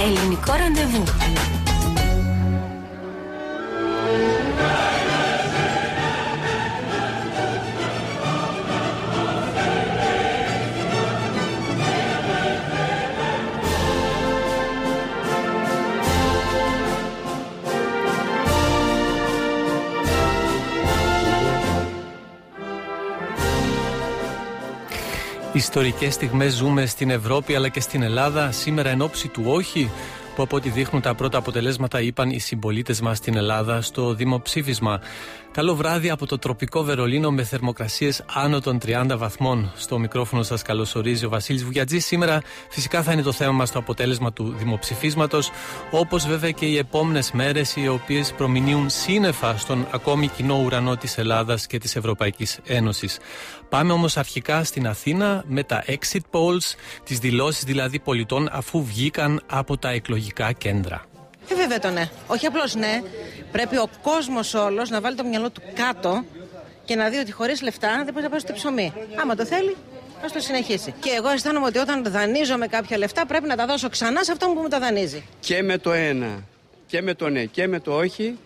Ελληνικό ραντεβού. Ιστορικές στιγμές ζούμε στην Ευρώπη αλλά και στην Ελλάδα σήμερα εν ώψη του όχι που από ό,τι δείχνουν τα πρώτα αποτελέσματα είπαν οι συμπολίτες μας στην Ελλάδα στο δημοψήφισμα. Καλό βράδυ από το τροπικό Βερολίνο με θερμοκρασίες άνω των 30 βαθμών. Στο μικρόφωνο σας καλωσορίζει ο Βασίλης Βουγιατζής. Σήμερα φυσικά θα είναι το θέμα μας το αποτέλεσμα του δημοψηφίσματος, όπως βέβαια και οι επόμενες μέρες, οι οποίες προμηνύουν σύννεφα στον ακόμη κοινό ουρανό της Ελλάδας και της Ευρωπαϊκής Ένωσης. Πάμε όμως αρχικά στην Αθήνα με τα exit polls, τις δηλώσεις δηλαδή πολιτών αφού βγήκαν από τα εκλογικά κέντρα. Ε, βέβαια το ναι. Όχι απλώς ναι. Πρέπει ο κόσμος όλος να βάλει το μυαλό του κάτω και να δει ότι χωρίς λεφτά δεν μπορεί να πάει στο ψωμί. Άμα το θέλει, ας το συνεχίσει. Και εγώ αισθάνομαι ότι όταν δανείζω με κάποια λεφτά πρέπει να τα δώσω ξανά σε αυτόν που μου τα δανείζει. Και με το ένα, και με το ναι, και με το όχι,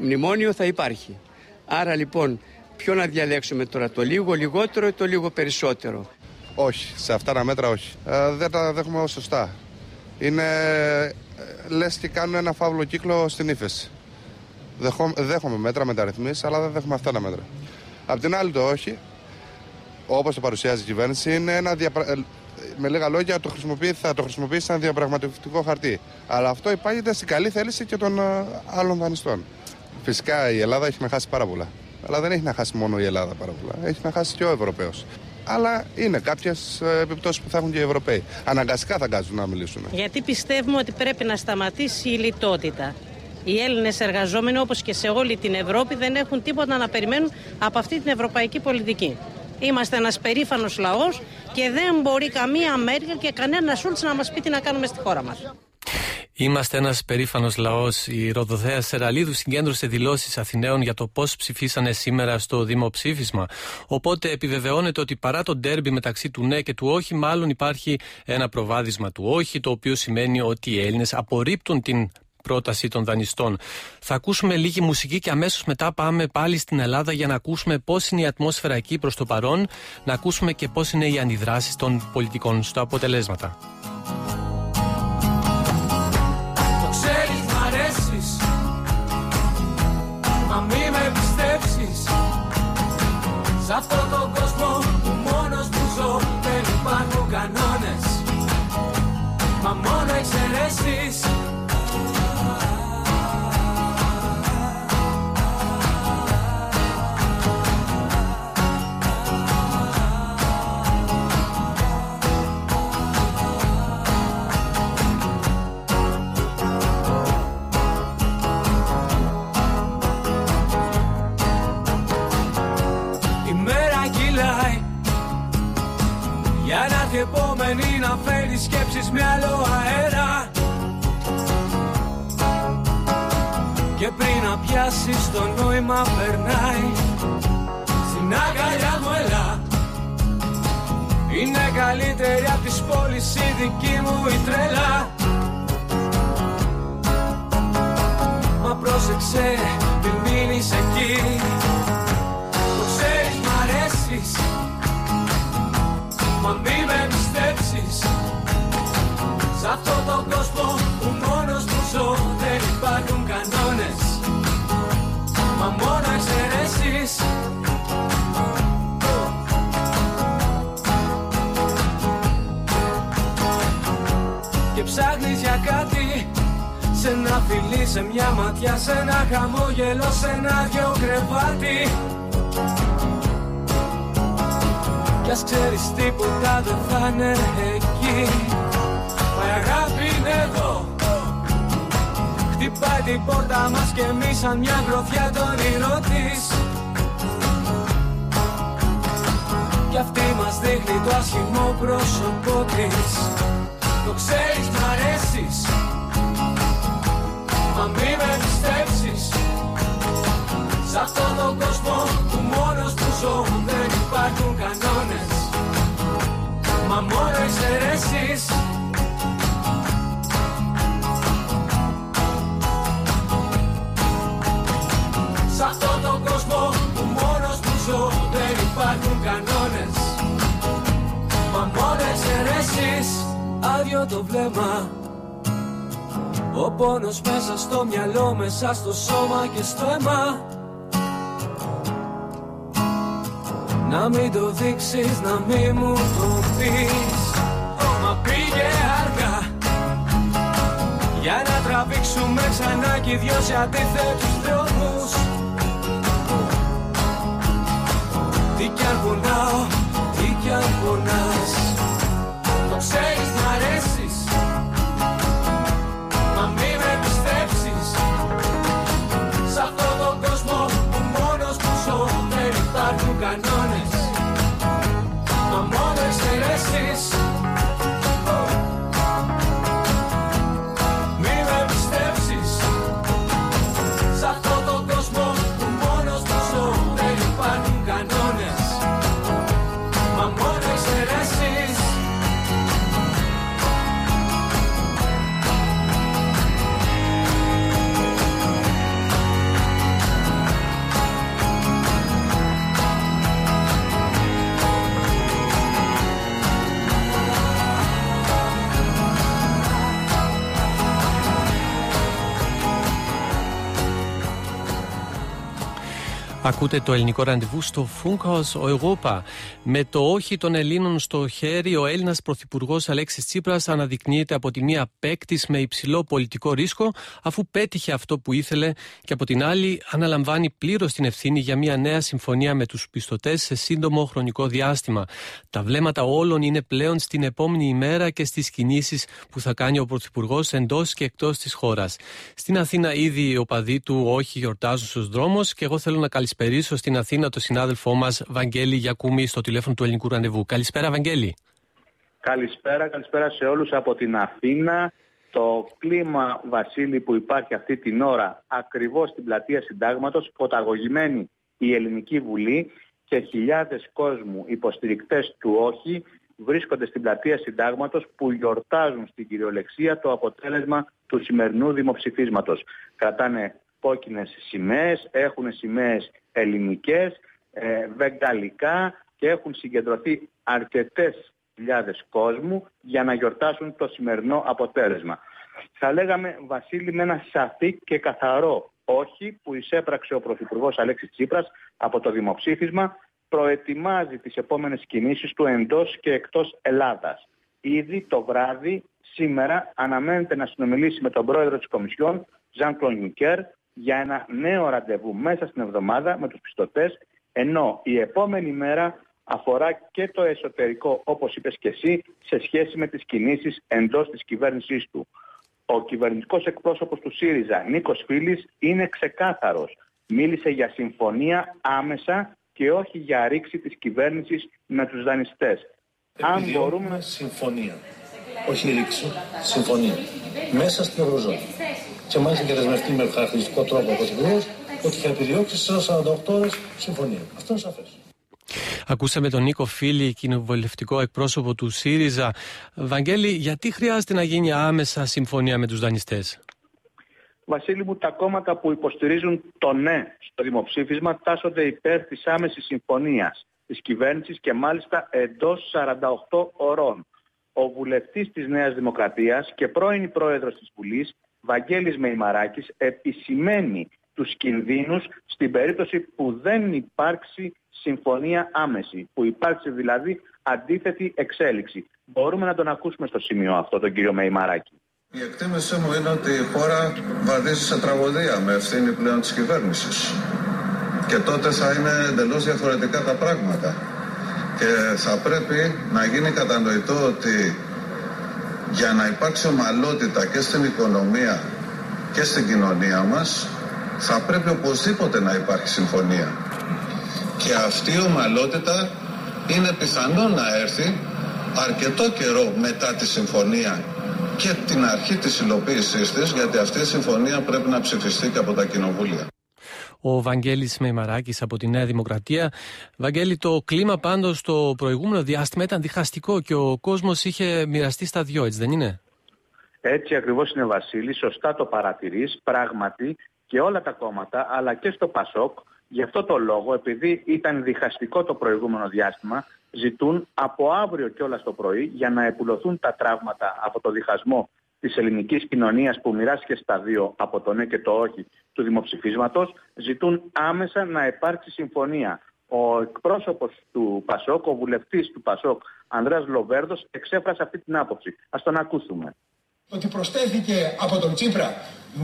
μνημόνιο θα υπάρχει. Άρα λοιπόν, ποιο να διαλέξουμε τώρα, το λίγο λιγότερο ή το λίγο περισσότερο; Όχι, σε αυτά τα μέτρα όχι. Ε, δεν τα δέχομαι σωστά. Είναι λες και κάνουν ένα φαύλο κύκλο στην ύφεση. Δέχομαι μέτρα μεταρρυθμίσεις, αλλά δεν δέχομαι αυτά τα μέτρα. Απ' την άλλη, το όχι, όπως το παρουσιάζει η κυβέρνηση, είναι ένα διαπρα... Ε, με λίγα λόγια το θα το χρησιμοποιήσει σαν διαπραγματευτικό χαρτί. Αλλά αυτό υπάγεται στην καλή θέληση και των ε, άλλων δανειστών. Φυσικά η Ελλάδα έχει να χάσει πάρα πολλά. Αλλά δεν έχει να χάσει μόνο η Ελλάδα πάρα πολλά. Έχει να χάσει και ο Ευρωπαίος αλλά είναι κάποιες επιπτώσεις που θα έχουν και οι Ευρωπαίοι. Αναγκαστικά θα κάτσουν να μιλήσουν. Γιατί πιστεύουμε ότι πρέπει να σταματήσει η λιτότητα. Οι Έλληνες εργαζόμενοι, όπως και σε όλη την Ευρώπη, δεν έχουν τίποτα να περιμένουν από αυτή την ευρωπαϊκή πολιτική. Είμαστε ένας περήφανος λαός και δεν μπορεί καμία Αμέρικα και κανένας Σούλτ να μας πει τι να κάνουμε στη χώρα μας. Είμαστε ένας περήφανος λαός. Η Ροδοθέα Σεραλίδου συγκέντρωσε δηλώσεις Αθηναίων για το πώς ψηφίσανε σήμερα στο δημοψήφισμα. Οπότε επιβεβαιώνεται ότι παρά το ντέρμπι μεταξύ του ναι και του όχι, μάλλον υπάρχει ένα προβάδισμα του όχι, το οποίο σημαίνει ότι οι Έλληνες απορρίπτουν την πρόταση των δανειστών. Θα ακούσουμε λίγη μουσική και αμέσως μετά πάμε πάλι στην Ελλάδα για να ακούσουμε πώς είναι η ατμόσφαιρα εκεί προς το παρόν, να ακούσουμε και πώς είναι οι αντιδράσεις των πολιτικών στο αποτελέσματα. Επόμενη να φέρει σκέψεις με άλλο αέρα. Και πριν να πιάσεις το νόημα περνάει. Στην αγκαλιά μου έλα. Είναι καλύτερη απ' τις πόλεις η δική μου η τρέλα. Μα πρόσεξε μην μείνεις εκεί. Το ξέρεις μ' αρέσεις. Μα μη σε ένα φιλί, σε μια ματιά, σε ένα χαμόγελο, σε ένα δυο κρεβάτι. Κι ας ξέρεις τίποτα δεν θα είναι εκεί. Μα η αγάπη είναι εδώ. Χτυπάει την πόρτα μας και εμείς σαν μια γροθιά το όνειρό της. Κι αυτή μας δείχνει το άσχημο πρόσωπό της. Το ξέρεις μ' αρέσεις Μα μη με πιστέψεις Σ' αυτόν τον κόσμο που μόνος που ζω Δεν υπάρχουν κανόνες. Μα μόνο εξαιρέσεις. Σ' αυτόν τον κόσμο που μόνος που ζω Δεν υπάρχουν κανόνες. Μα μόνο εξαιρέσεις. Άδειο το βλέμμα. Ο πόνος μέσα στο μυαλό, μέσα στο σώμα και στο αίμα. Να μην το δείξεις, να μην μου το πεις. Μα πήγε αργά. Για να τραβήξουμε ξανά κι δυο σε αντίθετους δρόμους. Τι κι αν πονάω, τι κι αν πονάς Ακούτε το ελληνικό ραντεβού στο Funkhaus Europa. Με το όχι των Ελλήνων στο χέρι, ο Έλληνας Πρωθυπουργός Αλέξης Τσίπρας αναδεικνύεται από τη μία παίκτης με υψηλό πολιτικό ρίσκο, αφού πέτυχε αυτό που ήθελε, και από την άλλη αναλαμβάνει πλήρως την ευθύνη για μια νέα συμφωνία με τους πιστωτές σε σύντομο χρονικό διάστημα. Τα βλέμματα όλων είναι πλέον στην επόμενη ημέρα και στις κινήσεις που θα κάνει ο Πρωθυπουργός εντός και εκτός της χώρας. Στην Αθήνα ήδη οι οπαδοί του όχι γιορτάζουν στους δρόμους και εγώ θέλω να καλησπερίσω στην Αθήνα τον συνάδελφό μας Βαγγέλη Γιακούμη στο τηλέφωνο του Ελληνικού Ραντεβού. Καλησπέρα, Βαγγέλη. Καλησπέρα, καλησπέρα σε όλους από την Αθήνα. Το κλίμα, Βασίλη, που υπάρχει αυτή την ώρα ακριβώς στην πλατεία Συντάγματος, ποταγωγημένη η Ελληνική Βουλή και χιλιάδες κόσμου υποστηρικτές του όχι βρίσκονται στην πλατεία Συντάγματος που γιορτάζουν στην κυριολεξία το αποτέλεσμα του σημερινού δημοψηφίσματος. Κρατάνε κόκκινες σημαίες, έχουν σημαίες ελληνικές, ε, βεγγαλικά και έχουν συγκεντρωθεί αρκετές χιλιάδες κόσμου για να γιορτάσουν το σημερινό αποτέλεσμα. Θα λέγαμε, Βασίλη, με ένα σαφή και καθαρό όχι που εισέπραξε ο Πρωθυπουργός Αλέξης Τσίπρας από το δημοψήφισμα προετοιμάζει τις επόμενες κινήσεις του εντός και εκτός Ελλάδας. Ήδη το βράδυ, σήμερα, αναμένεται να συνομιλήσει με τον πρόεδρο της Κομισιόν, Ζαν Κλονιουκέρ, για ένα νέο ραντεβού μέσα στην εβδομάδα με τους πιστωτές, ενώ η επόμενη μέρα αφορά και το εσωτερικό, όπως είπες και εσύ, σε σχέση με τις κινήσεις εντός της κυβέρνησής του. Ο κυβερνητικός εκπρόσωπος του ΣΥΡΙΖΑ, Νίκος Φίλης, είναι ξεκάθαρος. Μίλησε για συμφωνία άμεσα και όχι για ρήξη της κυβέρνησης με τους δανειστές. Αν μπορούμε... Συμφωνία. Όχι ρήξη. Συμφωνία. Μέσα στην Ευρωζώνη. Και μάλιστα και δεσμευτεί με χαρακτηριστικό τρόπο ο Πρωθυπουργός ότι θα επιδιώξει σε 48 ώρες συμφωνία. Αυτό είναι σαφές. Ακούσαμε τον Νίκο Φίλη, κοινοβουλευτικό εκπρόσωπο του ΣΥΡΙΖΑ. Βαγγέλη, γιατί χρειάζεται να γίνει άμεσα συμφωνία με τους δανειστές; Βασίλη μου, τα κόμματα που υποστηρίζουν το ναι στο δημοψήφισμα τάσσονται υπέρ της άμεσης συμφωνίας της κυβέρνησης και μάλιστα εντός 48 ωρών. Ο βουλευτής της Νέας Δημοκρατίας και πρώην πρόεδρος της Βουλής, Βαγγέλης Μεϊμαράκης, επισημαίνει τους κινδύνους στην περίπτωση που δεν υπάρξει συμφωνία άμεση, που υπάρξει δηλαδή αντίθετη εξέλιξη. Μπορούμε να τον ακούσουμε στο σημείο αυτό, τον κύριο Μεϊμαράκη. Η εκτίμησή μου είναι ότι η χώρα βαδίζει σε τραγωδία με ευθύνη πλέον της κυβέρνησης. Και τότε θα είναι εντελώς διαφορετικά τα πράγματα. Και θα πρέπει να γίνει κατανοητό ότι για να υπάρξει ομαλότητα και στην οικονομία και στην κοινωνία μας θα πρέπει οπωσδήποτε να υπάρχει συμφωνία. Και αυτή η ομαλότητα είναι πιθανό να έρθει αρκετό καιρό μετά τη συμφωνία και την αρχή της υλοποίησής της, γιατί αυτή η συμφωνία πρέπει να ψηφιστεί και από τα κοινοβούλια. Ο Βαγγέλης Μεϊμαράκης από τη Νέα Δημοκρατία. Βαγγέλη, το κλίμα πάντως στο προηγούμενο διάστημα ήταν διχαστικό και ο κόσμος είχε μοιραστεί στα δυο, έτσι δεν είναι; Έτσι ακριβώς είναι Βασίλη, σωστά το παρατηρείς, πράγματι και όλα τα κόμματα αλλά και στο ΠΑΣΟΚ Γι' αυτό το λόγο, επειδή ήταν διχαστικό το προηγούμενο διάστημα, ζητούν από αύριο κιόλας το πρωί για να επουλωθούν τα τραύματα από το διχασμό της ελληνικής κοινωνίας που μοιράστηκε στα δύο από το ναι και το όχι του δημοψηφίσματος, ζητούν άμεσα να υπάρξει συμφωνία. Ο εκπρόσωπος του Πασόκ, ο βουλευτής του Πασόκ, Ανδρέας Λοβέρδος, εξέφρασε αυτή την άποψη. Ας τον ακούσουμε. Ότι προσθέθηκε από τον Τσίπρα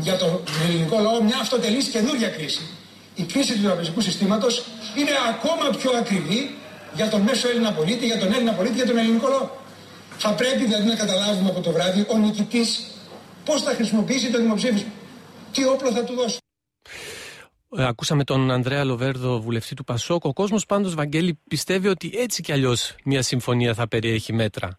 για τον ελληνικό λαό μια αυτοτελής καινούρια κρίση. Η κρίση του τραπεζικού συστήματος είναι ακόμα πιο ακριβή για τον μέσο Έλληνα πολίτη, για τον Έλληνα πολίτη, για τον ελληνικό λαό. Θα πρέπει δηλαδή να καταλάβουμε από το βράδυ ο νικητής πώς θα χρησιμοποιήσει το δημοψήφισμα. Τι όπλο θα του δώσει. Ε, ακούσαμε τον Ανδρέα Λοβέρδο, βουλευτή του Πασόκ. Ο κόσμος πάντως, Βαγγέλη, πιστεύει ότι έτσι κι αλλιώς μια συμφωνία θα περιέχει μέτρα.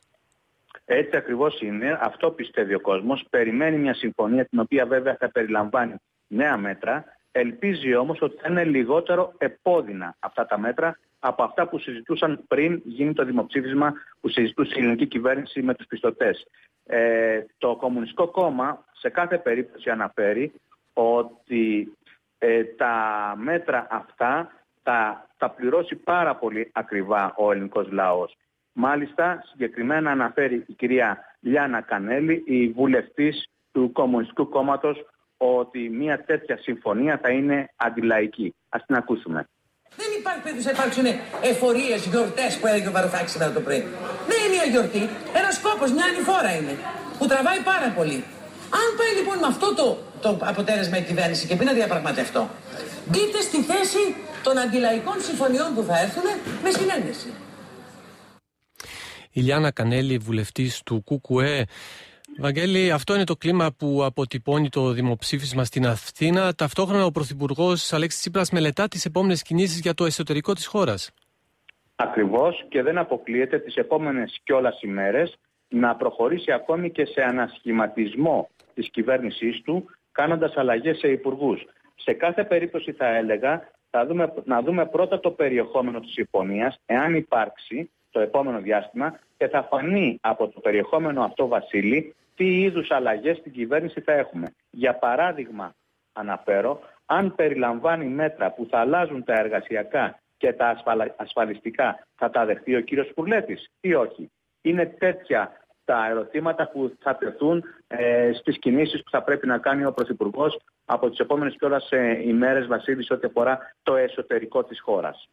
Έτσι ακριβώς είναι. Αυτό πιστεύει ο κόσμος. Περιμένει μια συμφωνία την οποία βέβαια θα περιλαμβάνει νέα μέτρα. Ελπίζει όμως ότι θα είναι λιγότερο επώδυνα αυτά τα μέτρα από αυτά που συζητούσαν πριν γίνει το δημοψήφισμα που συζητούσε η ελληνική κυβέρνηση με τους πιστωτές. Ε, το Κομμουνιστικό Κόμμα σε κάθε περίπτωση αναφέρει ότι ε, τα μέτρα αυτά θα, θα πληρώσει πάρα πολύ ακριβά ο ελληνικός λαός. Μάλιστα, συγκεκριμένα αναφέρει η κυρία Λιάνα Κανέλη, η βουλευτής του Κομμουνιστικού Κόμματος, ότι μια τέτοια συμφωνία θα είναι αντιλαϊκή. Ας την ακούσουμε. Δεν υπάρχει περίπτωση να υπάρξουν εφορίες, γιορτές που έλεγε ο Βαρουφάκης σήμερα το πρωί. Δεν είναι μια γιορτή. Ένας κόπος, μια ανηφόρα είναι. Που τραβάει πάρα πολύ. Αν πάει λοιπόν με αυτό το, το αποτέλεσμα η κυβέρνηση και πει να διαπραγματευτώ, μπείτε στη θέση των αντιλαϊκών συμφωνιών που θα έρθουν με συνένεση. Η Λιάνα Κανέλη, βουλευτής του ΚΚΕ, Βαγγέλη, αυτό είναι το κλίμα που αποτυπώνει το δημοψήφισμα στην Αθήνα. Ταυτόχρονα ο Πρωθυπουργός Αλέξης Τσίπρας μελετά τις επόμενες κινήσεις για το εσωτερικό της χώρας. Ακριβώς και δεν αποκλείεται τις επόμενες κιόλας ημέρες να προχωρήσει ακόμη και σε ανασχηματισμό της κυβέρνησής του, κάνοντας αλλαγές σε υπουργούς. Σε κάθε περίπτωση θα έλεγα θα δούμε, να δούμε πρώτα το περιεχόμενο της συμφωνίας, εάν υπάρξει το επόμενο διάστημα και θα φανεί από το περιεχόμενο αυτό, Βασίλη, τι είδους αλλαγές στην κυβέρνηση θα έχουμε. Για παράδειγμα, αναφέρω, αν περιλαμβάνει μέτρα που θα αλλάζουν τα εργασιακά και τα ασφαλιστικά, θα τα δεχτεί ο κύριος Κουρλέτης ή όχι. Είναι τέτοια τα ερωτήματα που θα τεθούν ε, στις κινήσεις που θα πρέπει να κάνει ο Πρωθυπουργός από τις επόμενες κιόλας ε, ημέρες, Βασίλης, ό,τι αφορά το εσωτερικό της χώρας.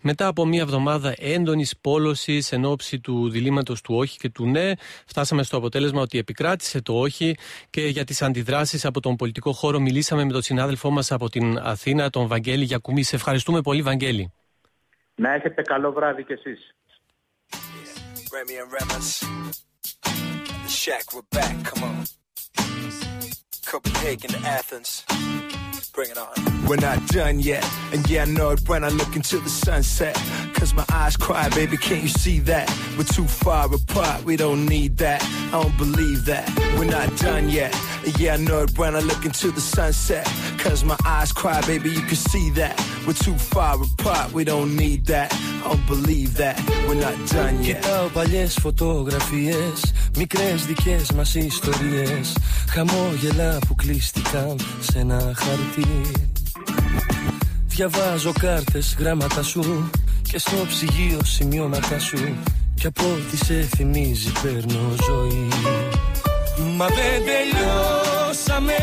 Μετά από μια εβδομάδα έντονης πόλωσης εν ώψη του διλήμματος του όχι και του ναι, φτάσαμε στο αποτέλεσμα ότι επικράτησε το όχι και για τις αντιδράσεις από τον πολιτικό χώρο μιλήσαμε με τον συνάδελφό μας από την Αθήνα, τον Βαγγέλη Γιακουμής. Σε ευχαριστούμε πολύ, Βαγγέλη. Να έχετε καλό βράδυ κι εσείς. Shack, we're back, come on. Copenhagen to Athens. Bring it on. We're not done yet. And yeah, I know it when I look into the sunset. Cause my eyes cry, baby, can't you see that? We're too far apart, we don't need that. I don't believe that. We're not done yet. And yeah, I know it when I look into the sunset. Cause my eyes cry, baby, you can see that. We're too far apart, we don't need that. I don't believe that. We're not done yet. Κοιτάω παλιές φωτογραφίες Μικρές δικές μας ιστορίες Χαμόγελα που κλείστηκαν σε ένα χαρτί Διαβάζω κάρτες, γράμματα σου Και στο ψυγείο σημειώματα σου Κι από ό,τι σε θυμίζει παίρνω ζωή. Μα δεν τελειώσαμε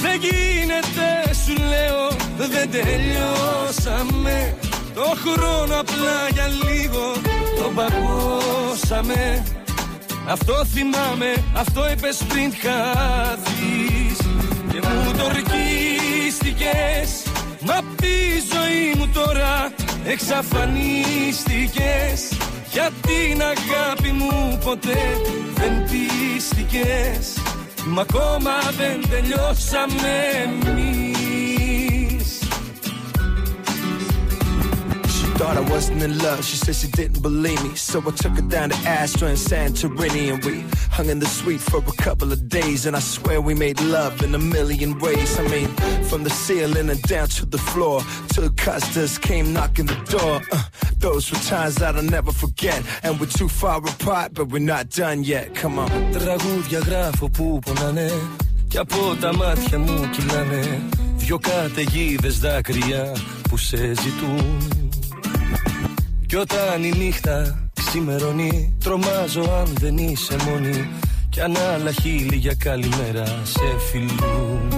Δεν γίνεται σου λέω. Δεν τελειώσαμε Το χρόνο απλά για λίγο. Το παγώσαμε. Αυτό θυμάμαι, αυτό είπες πριν χάθεις. Και μου το ορκίστηκες Μα απ' τη ζωή μου τώρα εξαφανίστηκες. Για την αγάπη μου ποτέ δεν πίστηκες. Μα ακόμα δεν τελειώσαμε εμείς Thought I wasn't in love, she said she didn't believe me. So I took her down to Astra and Santorini and we hung in the suite for a couple of days. And I swear we made love in a million ways. I mean, from the ceiling and down to the floor, till customers came knocking the door. Uh, those were times that I'll never forget. And we're too far apart, but we're not done yet. Come on. Τραγούδια γράφω που πονάνε Κι από τα μάτια μου κυλάνε Δυο καταιγίδες δάκρυα που σε ζητούν Κι όταν η νύχτα ξημερώνει Τρομάζω αν δεν είσαι μόνη. Κι αν άλλα χείλη για καλημέρα σε φιλούν.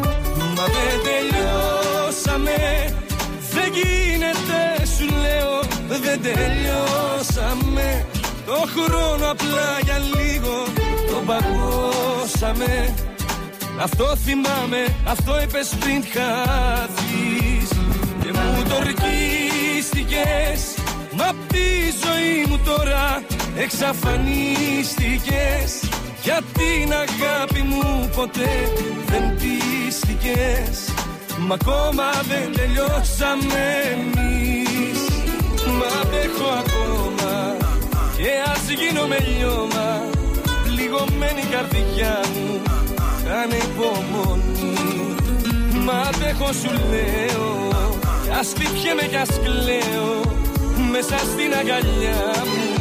Μα δεν τελειώσαμε Δεν γίνεται σου λέω. Δεν τελειώσαμε. Το χρόνο απλά για λίγο Το παγώσαμε. Αυτό θυμάμαι, αυτό είπες πριν χάθεις. Και μου το ορκίστηκες Μα απ' τη ζωή μου τώρα εξαφανίστηκες. Για την αγάπη μου ποτέ δεν πίστηκες. Μα ακόμα δεν τελειώσαμε εμείς. Μα αντέχω ακόμα Και ας γίνω με λιώμα. Πληγωμένη καρδιά μου κάνε υπομονή. Μα αντέχω σου λέω Ας χτυπιέμαι κι ας κλαίω Μέσα στην αγκαλιά μου.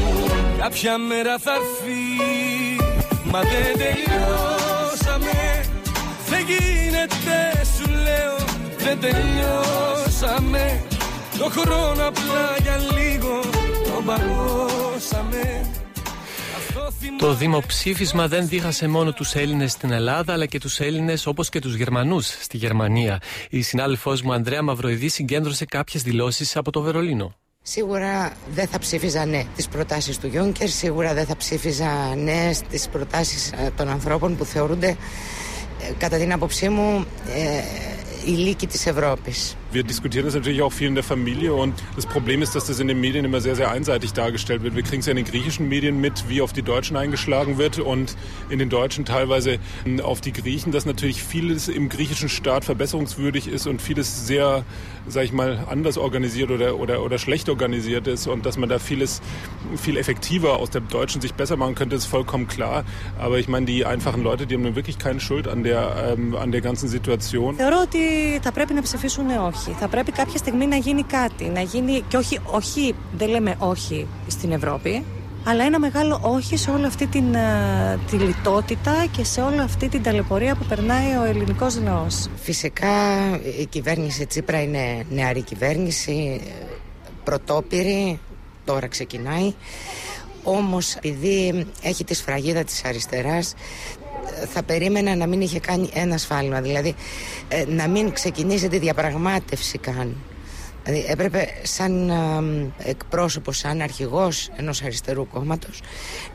Κάποια μέρα θα έρθει Μα δεν τελειώσαμε. Δεν γίνεται σου λέω Δεν τελειώσαμε. Το χρόνο απλά για λίγο Το παγώσαμε. Το δημοψήφισμα δεν δίχασε μόνο τους Έλληνες στην Ελλάδα, αλλά και τους Έλληνες όπως και τους Γερμανούς στη Γερμανία. Η συνάδελφός μου Ανδρέα Μαυροειδή συγκέντρωσε κάποιες δηλώσεις από το Βερολίνο. Σίγουρα δεν θα ψήφιζα ναι τις προτάσεις του Γιόνκερ, σίγουρα δεν θα ψήφιζα ναι στις προτάσεις ε, των ανθρώπων που θεωρούνται ε, κατά την άποψή μου ε, η λύκη της Ευρώπης. Wir diskutieren das natürlich auch viel in der Familie und das Problem ist, dass das in den Medien immer sehr, sehr einseitig dargestellt wird. Wir kriegen es ja in den griechischen Medien mit, wie auf die Deutschen eingeschlagen wird und in den Deutschen teilweise auf die Griechen, dass natürlich vieles im griechischen Staat verbesserungswürdig ist und vieles sehr, sag ich mal, anders organisiert oder, oder, oder schlecht organisiert ist und dass man da vieles viel effektiver aus der Deutschen sich besser machen könnte, ist vollkommen klar. Aber ich meine, die einfachen Leute, die haben nun wirklich keine Schuld an der, ähm, an der ganzen Situation. Θεωρώ ότι θα πρέπει να ψηφίσουν όχι. Θα πρέπει κάποια στιγμή να γίνει κάτι. Να γίνει, και όχι, όχι, δεν λέμε όχι στην Ευρώπη, αλλά ένα μεγάλο όχι σε όλη αυτή την, τη λιτότητα και σε όλη αυτή την ταλαιπωρία που περνάει ο ελληνικός λαός. Φυσικά η κυβέρνηση Τσίπρα είναι νεαρή κυβέρνηση, πρωτόπυρη, τώρα ξεκινάει. Όμως επειδή έχει τη σφραγίδα της αριστεράς θα περίμενα να μην είχε κάνει ένα σφάλμα. Δηλαδή ε, να μην ξεκινήσει τη διαπραγμάτευση καν. Δηλαδή έπρεπε σαν ε, εκπρόσωπος, σαν αρχηγός ενός αριστερού κόμματος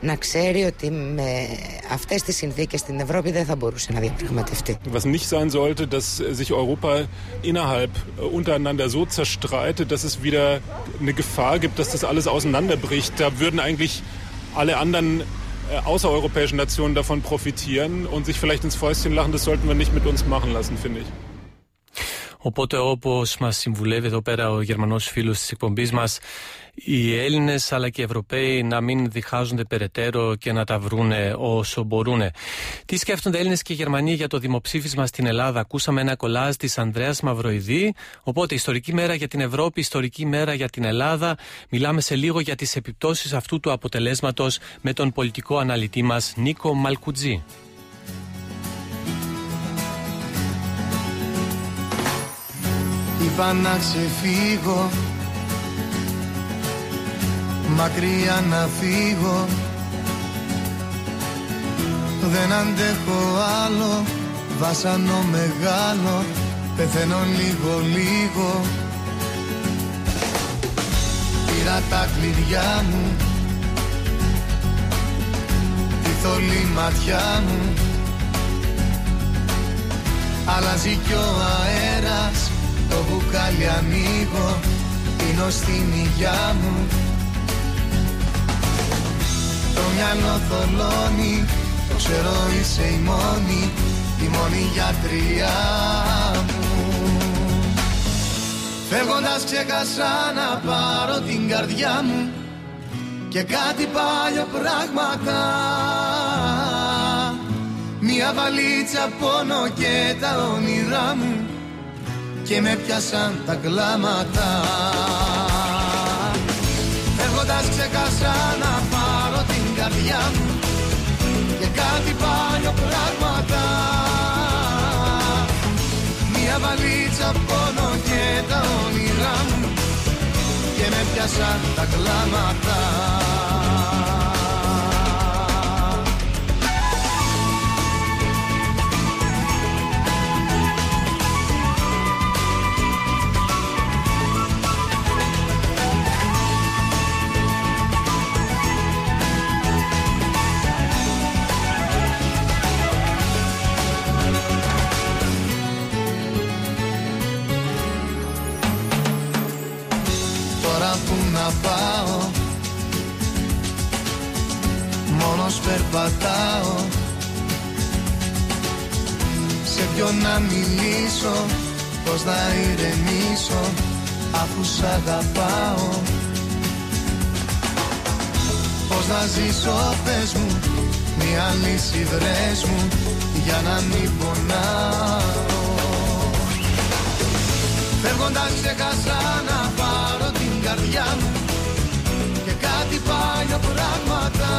να ξέρει ότι με αυτές τις συνθήκες στην Ευρώπη δεν θα μπορούσε να διαπραγματευτεί. Was nicht sein sollte, dass sich Europa innerhalb untereinander so zerstreitet, dass es wieder eine Gefahr gibt, dass das alles auseinanderbricht. Da würden eigentlich alle anderen außereuropäischen Nationen davon profitieren und sich vielleicht ins Fäustchen lachen, das sollten wir nicht mit uns machen lassen, finde ich. Οπότε όπως μας συμβουλεύει εδώ πέρα ο Γερμανός φίλος της εκπομπής μας οι Έλληνες αλλά και οι Ευρωπαίοι να μην διχάζονται περαιτέρω και να τα βρούνε όσο μπορούν. Τι σκέφτονται Έλληνες και Γερμανοί για το δημοψήφισμα στην Ελλάδα; Ακούσαμε ένα κολάζ της Ανδρέας Μαυροειδή. Οπότε, ιστορική μέρα για την Ευρώπη, ιστορική μέρα για την Ελλάδα. Μιλάμε σε λίγο για τις επιπτώσεις αυτού του αποτελέσματος με τον πολιτικό αναλυτή μας Νίκο Μαλκουτζή. Είπα να ξεφύγω. Μακριά να φύγω. Δεν αντέχω άλλο, βάσανο μεγάλο. Πεθαίνω λίγο λίγο. Πήρα τα κλειδιά μου. Τη θολή ματιά μου. Αλλάζει κι ο αέρας Το μπουκάλι ανοίγω Πίνω στην υγειά μου. Το μυαλό θολώνει Το ξέρω είσαι η μόνη Η μόνη γιατριά μου. Φεύγοντας ξέχασα να πάρω την καρδιά μου Και κάτι παλιό πράγματα. Μια βαλίτσα πόνο και τα όνειρά μου Και με πιάσαν τα κλάματα. Φεύγοντας ξέχασα να πάρω την καρδιά μου Και κάτι παλιό πράγματα. Μια βαλίτσα πόνο και τα όνειρά μου Και με πιάσαν τα κλάματα να πάω Μόνος περπατάω. Σε ποιον να μιλήσω Πώς να ηρεμήσω Αφού σ' αγαπάω. Πώς να ζήσω πες μου Μια λύση βρες μου Για να μην πονάω. Φεύγοντας ξεχάσα να πάρω την καρδιά μου Και κάτι πάλια πράγματα.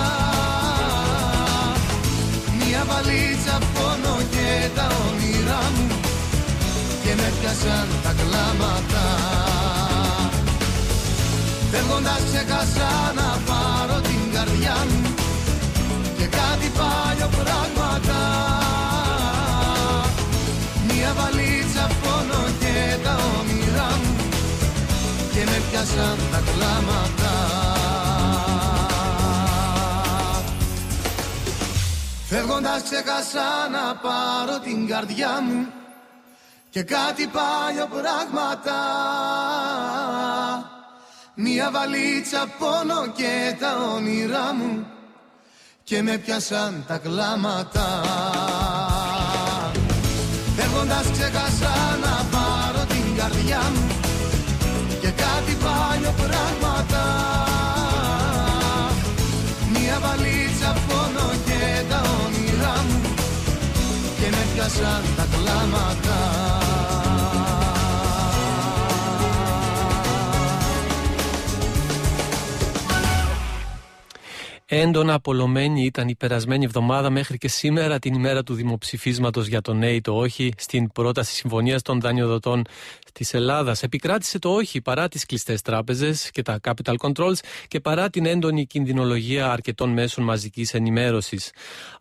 Μια βαλίτσα πόνο και τα όνειρά μου Και με πιάσαν τα κλάματα. Φεύγοντας ξεχάσα να πάρω την καρδιά μου Και κάτι πάλια πράγματα. Μια βαλίτσα πόνο και τα όνειρά μου Και με πιάσαν τα κλάματα. Φεύγοντας ξέχασα να πάρω την καρδιά μου Και κάτι πάλιο πράγματα. Μια βαλίτσα πόνο και τα όνειρά μου Και με πιάσαν τα κλάματα. Φεύγοντας ξέχασα να πάρω την καρδιά μου πιάσαν τα κλάματα Έντονα απολωμένη ήταν η περασμένη εβδομάδα μέχρι και σήμερα την ημέρα του δημοψηφίσματος για το ναι ή το όχι στην πρόταση συμφωνίας των δανειοδοτών της Ελλάδας. Επικράτησε το όχι παρά τις κλειστές τράπεζες και τα capital controls και παρά την έντονη κινδυνολογία αρκετών μέσων μαζικής ενημέρωσης.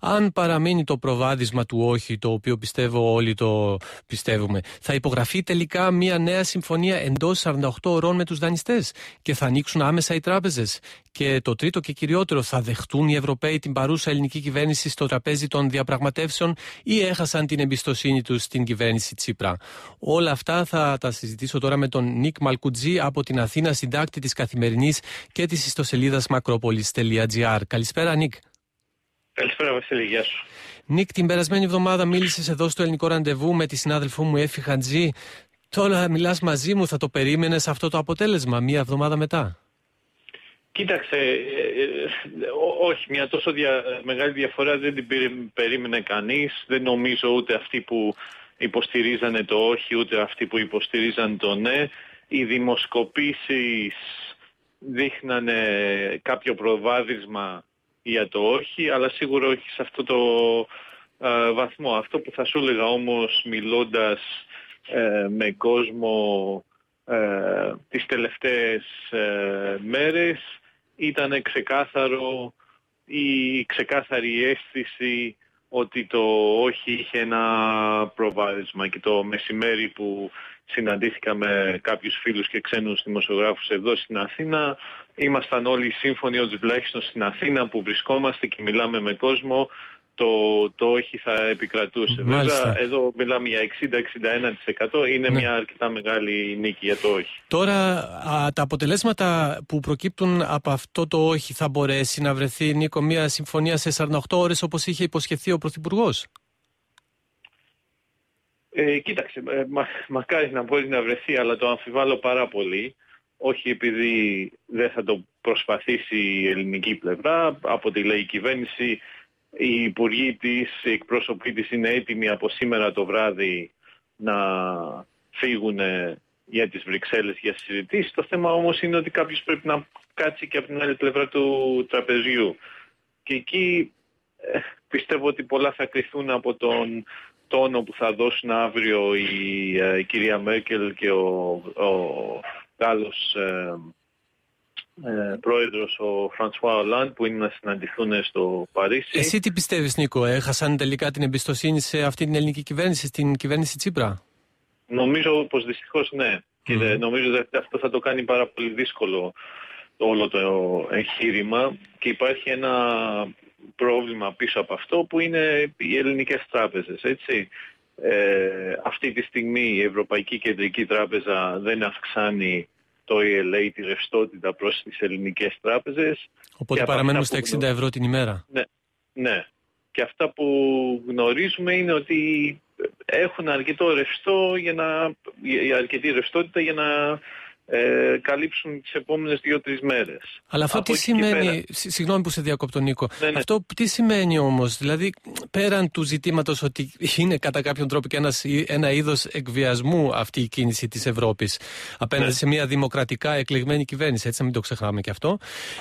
Αν παραμείνει το προβάδισμα του όχι, το οποίο πιστεύω όλοι το πιστεύουμε, θα υπογραφεί τελικά μια νέα συμφωνία εντός 48 ωρών με τους δανειστές και θα ανοίξουν άμεσα οι τράπεζες. Και το τρίτο και κυριότερο, θα δεχτούν οι Ευρωπαίοι την παρούσα ελληνική κυβέρνηση στο τραπέζι των διαπραγματεύσεων ή έχασαν την εμπιστοσύνη τους στην κυβέρνηση Τσίπρα; Όλα αυτά θα τα συζητήσω τώρα με τον Νίκ Μαλκουτζή από την Αθήνα, συντάκτη της Καθημερινής και της ιστοσελίδας μακρόπολη.gr. Καλησπέρα, Νίκ. Καλησπέρα, Βασίλη, γεια σου. Νίκ, την περασμένη εβδομάδα μίλησες εδώ στο ελληνικό ραντεβού με τη συνάδελφό μου Έφη Χαντζή. Τώρα μιλάς μαζί μου, θα το περίμενες αυτό το αποτέλεσμα μία εβδομάδα μετά; Κοίταξε, ε, ε, όχι, μια τόσο δια, μεγάλη διαφορά δεν την περίμενε κανείς. Δεν νομίζω ούτε αυτοί που υποστηρίζανε το όχι, ούτε αυτοί που υποστηρίζαν το ναι. Οι δημοσκοπήσεις δείχνανε κάποιο προβάδισμα για το όχι, αλλά σίγουρα όχι σε αυτό το βαθμό. Αυτό που θα σου έλεγα όμως μιλώντας ε, με κόσμο ε, τις τελευταίες μέρες ήταν ξεκάθαρο η ξεκάθαρη αίσθηση ότι το όχι είχε ένα προβάδισμα και το μεσημέρι που συναντήθηκα με κάποιους φίλους και ξένους δημοσιογράφους εδώ στην Αθήνα ήμασταν όλοι σύμφωνοι ότι τουλάχιστον στην Αθήνα που βρισκόμαστε και μιλάμε με κόσμο το, το όχι θα επικρατούσε. Μάλιστα. Βέβαια εδώ μιλάμε για 60-61% είναι Ναι. μια αρκετά μεγάλη νίκη για το όχι. Τώρα, α, τα αποτελέσματα που προκύπτουν από αυτό το όχι θα μπορέσει να βρεθεί, Νίκο, μια συμφωνία σε 48 ώρες όπως είχε υποσχεθεί ο Πρωθυπουργός; Ε, κοίταξε, ε, μα, μακάρι να μπορεί να βρεθεί, αλλά το αμφιβάλλω πάρα πολύ. Όχι επειδή δεν θα το προσπαθήσει η ελληνική πλευρά. Από τη λέει η κυβέρνηση, οι υπουργοί της, οι εκπρόσωποι της είναι έτοιμοι από σήμερα το βράδυ να φύγουν για τις Βρυξέλλες για συζητήσεις. Το θέμα όμως είναι ότι κάποιος πρέπει να κάτσει και από την άλλη πλευρά του τραπεζιού. Και εκεί ε, πιστεύω ότι πολλά θα κρυθούν από τον τόνο που θα δώσουν αύριο η, ε, η κυρία Μέρκελ και ο, ο Γάλλος ε, ε, πρόεδρος ο Φρανσουά Ολάντ που είναι να συναντηθούν στο Παρίσι. Εσύ τι πιστεύεις Νίκο, έχασαν τελικά την εμπιστοσύνη σε αυτή την ελληνική κυβέρνηση, στην κυβέρνηση Τσίπρα; Νομίζω πως δυστυχώς ναι. Και νομίζω ότι αυτό θα το κάνει πάρα πολύ δύσκολο όλο το εγχείρημα και υπάρχει ένα πρόβλημα πίσω από αυτό που είναι οι ελληνικές τράπεζες, έτσι. Ε, αυτή τη στιγμή η Ευρωπαϊκή Κεντρική Τράπεζα δεν αυξάνει το ELA, τη ρευστότητα προς τις ελληνικές τράπεζες. Οπότε παραμένουμε στα 60 ευρώ την ημέρα. Ναι, ναι. Και αυτά που γνωρίζουμε είναι ότι έχουν αρκετό ρευστό για να, αρκετή ρευστότητα για να ε, καλύψουν τις επόμενες δύο-τρεις μέρες. Αλλά αυτό τι σημαίνει, συγγνώμη που σε διακόπτω Νίκο, ναι, ναι. αυτό τι σημαίνει όμως, δηλαδή πέραν του ζητήματος ότι είναι κατά κάποιον τρόπο και ένας, ένα είδος εκβιασμού αυτή η κίνηση της Ευρώπης απέναντι ναι. σε μια δημοκρατικά εκλεγμένη κυβέρνηση, έτσι να μην το ξεχνάμε και αυτό.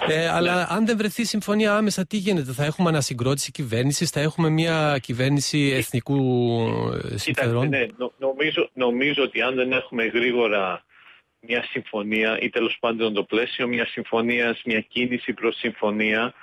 Ε, αλλά ναι. αν δεν βρεθεί συμφωνία άμεσα, τι γίνεται, θα έχουμε ανασυγκρότηση κυβέρνησης, θα έχουμε μια κυβέρνηση εθνικού ε, συμφερόντων. Ναι, νομίζω, νομίζω ότι αν δεν έχουμε γρήγορα μια συμφωνία ή τέλος πάντων το πλαίσιο μιας συμφωνίας, μια κίνηση προς συμφωνία.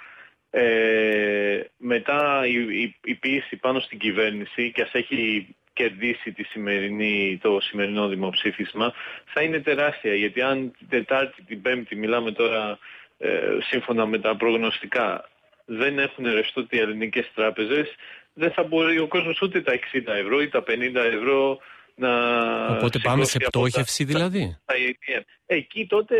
Ε, μετά η, η, η, πίεση πάνω στην κυβέρνηση και ας έχει κερδίσει τη σημερινή, το σημερινό δημοψήφισμα θα είναι τεράστια γιατί αν την Τετάρτη, την Πέμπτη μιλάμε τώρα ε, σύμφωνα με τα προγνωστικά δεν έχουν ρευστότητα οι ελληνικές τράπεζες δεν θα μπορεί ο κόσμος ούτε τα 60 ευρώ ή τα 50 ευρώ να... Οπότε πάμε σε πτώχευση δηλαδή; Εκεί τότε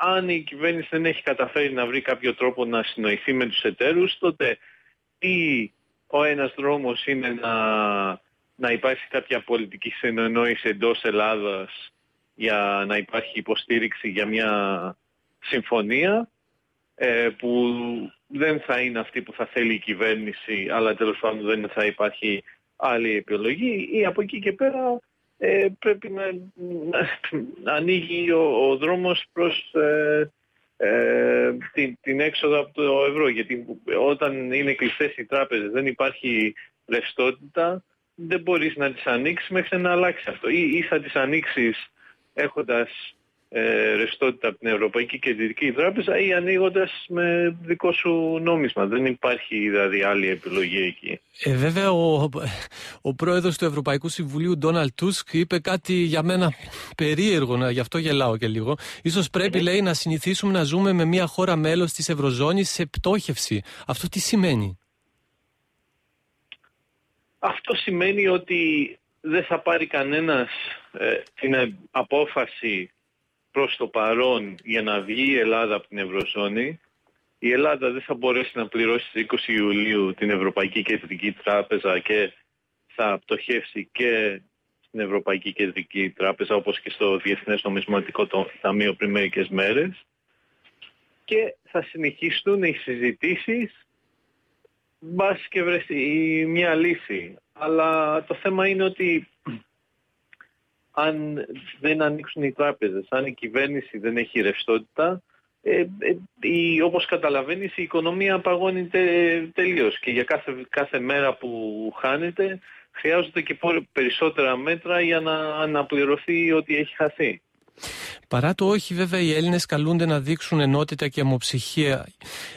αν η κυβέρνηση δεν έχει καταφέρει να βρει κάποιο τρόπο να συνοηθεί με τους εταίρους τότε ή ο ένας δρόμος είναι να, να υπάρχει κάποια πολιτική συνεννόηση εντός Ελλάδας για να υπάρχει υποστήριξη για μια συμφωνία ε, που δεν θα είναι αυτή που θα θέλει η κυβέρνηση αλλά τέλος πάντων δεν θα υπάρχει άλλη επιλογή ή από εκεί και πέρα ε, πρέπει να, να, ανοίγει ο, ο δρόμος προς ε, ε, την, την έξοδο από το ευρώ. Γιατί όταν είναι κλειστές οι τράπεζες, δεν υπάρχει ρευστότητα, δεν μπορείς να τις ανοίξεις μέχρι να αλλάξει αυτό. Ή, ή θα τις ανοίξεις έχοντας ε, ρευστότητα από την Ευρωπαϊκή Κεντρική Τράπεζα ή ανοίγοντας με δικό σου νόμισμα. Δεν υπάρχει δηλαδή άλλη επιλογή εκεί. Ε, βέβαια, ο, ο πρόεδρος του Ευρωπαϊκού Συμβουλίου, Ντόναλτ Τούσκ, είπε κάτι για μένα περίεργο, γι' αυτό γελάω και λίγο. Ίσως πρέπει, λέει, να συνηθίσουμε να ζούμε με μια χώρα μέλος της Ευρωζώνης σε πτώχευση. Αυτό τι σημαίνει; Αυτό σημαίνει ότι δεν θα πάρει κανένας ε, την απόφαση προς το παρόν για να βγει η Ελλάδα από την Ευρωζώνη, η Ελλάδα δεν θα μπορέσει να πληρώσει στις 20 Ιουλίου την Ευρωπαϊκή Κεντρική Τράπεζα και θα πτωχεύσει και στην Ευρωπαϊκή Κεντρική Τράπεζα όπως και στο Διεθνές Νομισματικό Ταμείο πριν μερικές μέρες και θα συνεχίσουν οι συζητήσεις μπας και βρεθεί μια λύση. Αλλά το θέμα είναι ότι αν δεν ανοίξουν οι τράπεζες, αν η κυβέρνηση δεν έχει ρευστότητα, ε, ε, η, όπως καταλαβαίνεις η οικονομία παγώνει τε, τελείως και για κάθε, κάθε μέρα που χάνεται χρειάζονται και περισσότερα μέτρα για να αναπληρωθεί ό,τι έχει χαθεί. Παρά το όχι, βέβαια, οι Έλληνες καλούνται να δείξουν ενότητα και αμοψυχία.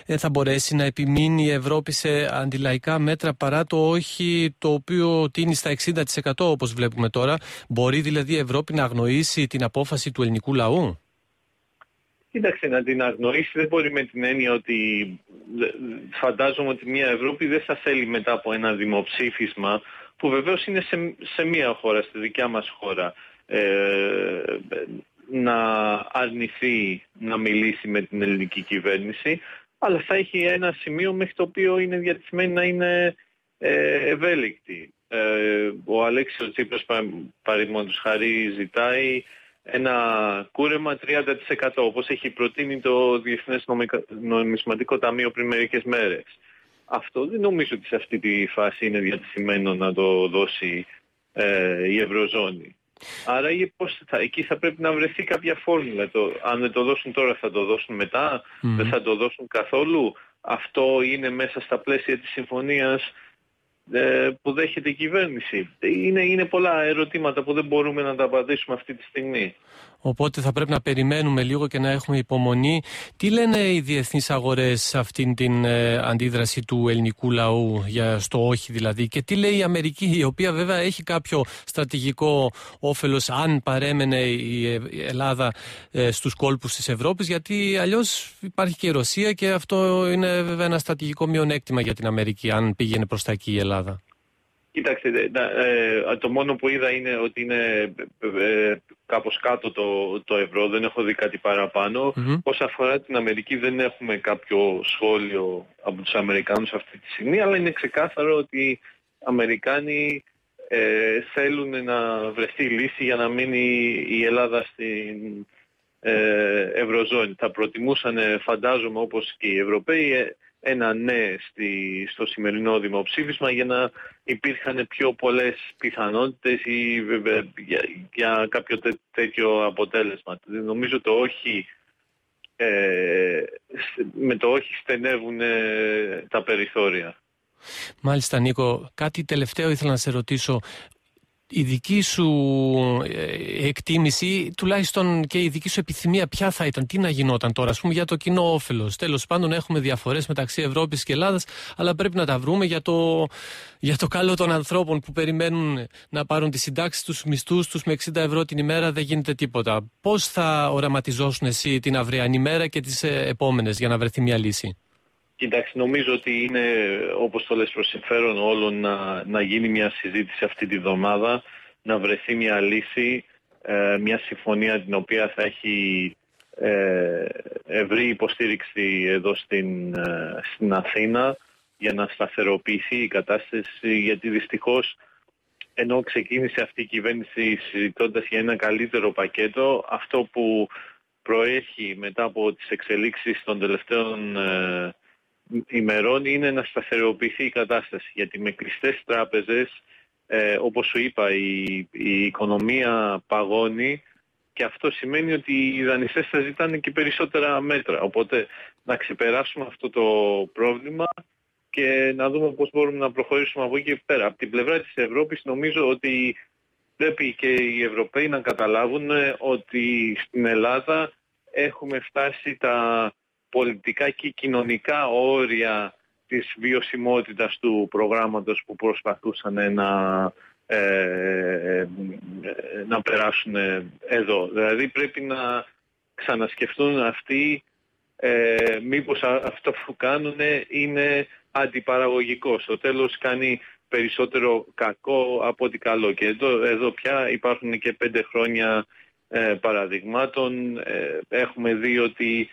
Δεν θα μπορέσει να επιμείνει η Ευρώπη σε αντιλαϊκά μέτρα παρά το όχι το οποίο τίνει στα 60% όπως βλέπουμε τώρα. Μπορεί δηλαδή η Ευρώπη να αγνοήσει την απόφαση του ελληνικού λαού; Κοίταξε, να την αγνοήσει δεν μπορεί με την έννοια ότι φαντάζομαι ότι μια Ευρώπη δεν θα θέλει μετά από ένα δημοψήφισμα που βεβαίως είναι σε, σε μια χώρα, στη δικιά μας χώρα, ε, να αρνηθεί να μιλήσει με την ελληνική κυβέρνηση, αλλά θα έχει ένα σημείο μέχρι το οποίο είναι διατεθειμένη να είναι ε, ευέλικτη. Ε, ο Αλέξης Τσίπρας παραδείγματος χαρή ζητάει ένα κούρεμα 30% όπως έχει προτείνει το Διεθνές Νομισματικό Ταμείο πριν μερικές μέρες. Αυτό δεν νομίζω ότι σε αυτή τη φάση είναι διατεθειμένο να το δώσει ε, η Ευρωζώνη. Άρα πώς θα, εκεί θα πρέπει να βρεθεί κάποια φόρμουλα. Το, αν δεν το δώσουν τώρα θα το δώσουν μετά, δεν θα το δώσουν καθόλου. Αυτό είναι μέσα στα πλαίσια της συμφωνίας ε, που δέχεται η κυβέρνηση. Είναι, είναι πολλά ερωτήματα που δεν μπορούμε να τα απαντήσουμε αυτή τη στιγμή. Οπότε θα πρέπει να περιμένουμε λίγο και να έχουμε υπομονή. Τι λένε οι διεθνείς αγορές σε αυτήν την ε, αντίδραση του ελληνικού λαού για στο όχι δηλαδή; Και τι λέει η Αμερική η οποία βέβαια έχει κάποιο στρατηγικό όφελος αν παρέμενε η, Ελλάδα ε, στους κόλπους της Ευρώπης γιατί αλλιώς υπάρχει και η Ρωσία και αυτό είναι βέβαια ένα στρατηγικό μειονέκτημα για την Αμερική αν πήγαινε προς τα εκεί η Ελλάδα. Κοίταξε, ε, το μόνο που είδα είναι ότι είναι ε, κάπως κάτω το, το ευρώ, δεν έχω δει κάτι παραπάνω. Mm-hmm. Όσον αφορά την Αμερική δεν έχουμε κάποιο σχόλιο από τους Αμερικάνους αυτή τη στιγμή, αλλά είναι ξεκάθαρο ότι οι Αμερικάνοι ε, θέλουν να βρεθεί λύση για να μείνει η Ελλάδα στην ε, Ευρωζώνη. Θα προτιμούσαν, φαντάζομαι, όπως και οι Ευρωπαίοι, ε, ένα ναι στη, στο σημερινό δημοψήφισμα για να υπήρχαν πιο πολλές πιθανότητες ή, για, για κάποιο τέτοιο αποτέλεσμα. Νομίζω το όχι ε, με το όχι στενεύουν τα περιθώρια. Μάλιστα Νίκο, κάτι τελευταίο ήθελα να σε ρωτήσω η δική σου ε, εκτίμηση, τουλάχιστον και η δική σου επιθυμία, ποια θα ήταν, τι να γινόταν τώρα, ας πούμε, για το κοινό όφελος. Τέλος πάντων, έχουμε διαφορές μεταξύ Ευρώπης και Ελλάδας, αλλά πρέπει να τα βρούμε για το, για το καλό των ανθρώπων που περιμένουν να πάρουν τις συντάξεις τους, μισθούς τους με 60 ευρώ την ημέρα. Δεν γίνεται τίποτα. Πώς θα οραματιζόσουν εσύ την αυριανή μέρα και τις ε, επόμενες για να βρεθεί μια λύση; Κοιτάξτε, νομίζω ότι είναι, όπως το λες, προς συμφέρον όλων να, να γίνει μια συζήτηση αυτή τη βδομάδα, να βρεθεί μια λύση, ε, μια συμφωνία την οποία θα έχει ε, ευρύ υποστήριξη εδώ στην, ε, στην Αθήνα για να σταθεροποιηθεί η κατάσταση, γιατί δυστυχώς ενώ ξεκίνησε αυτή η κυβέρνηση συζητώντας για ένα καλύτερο πακέτο, αυτό που προέχει μετά από τις εξελίξεις των τελευταίων ημερών είναι να σταθεροποιηθεί η κατάσταση. Γιατί με κλειστές τράπεζες, ε, όπως σου είπα, η, η οικονομία παγώνει και αυτό σημαίνει ότι οι δανειστές θα ζητάνε και περισσότερα μέτρα. Οπότε να ξεπεράσουμε αυτό το πρόβλημα και να δούμε πώς μπορούμε να προχωρήσουμε από εκεί και πέρα. Από την πλευρά της Ευρώπης νομίζω ότι πρέπει και οι Ευρωπαίοι να καταλάβουν ότι στην Ελλάδα έχουμε φτάσει τα πολιτικά και κοινωνικά όρια της βιωσιμότητας του προγράμματος που προσπαθούσαν να, ε, να περάσουν εδώ. Δηλαδή πρέπει να ξανασκεφτούν αυτοί ε, μήπως αυτό που κάνουν είναι αντιπαραγωγικός. Στο τέλος κάνει περισσότερο κακό από ότι καλό. Και εδώ, εδώ πια υπάρχουν και πέντε χρόνια ε, παραδειγμάτων. Ε, έχουμε δει ότι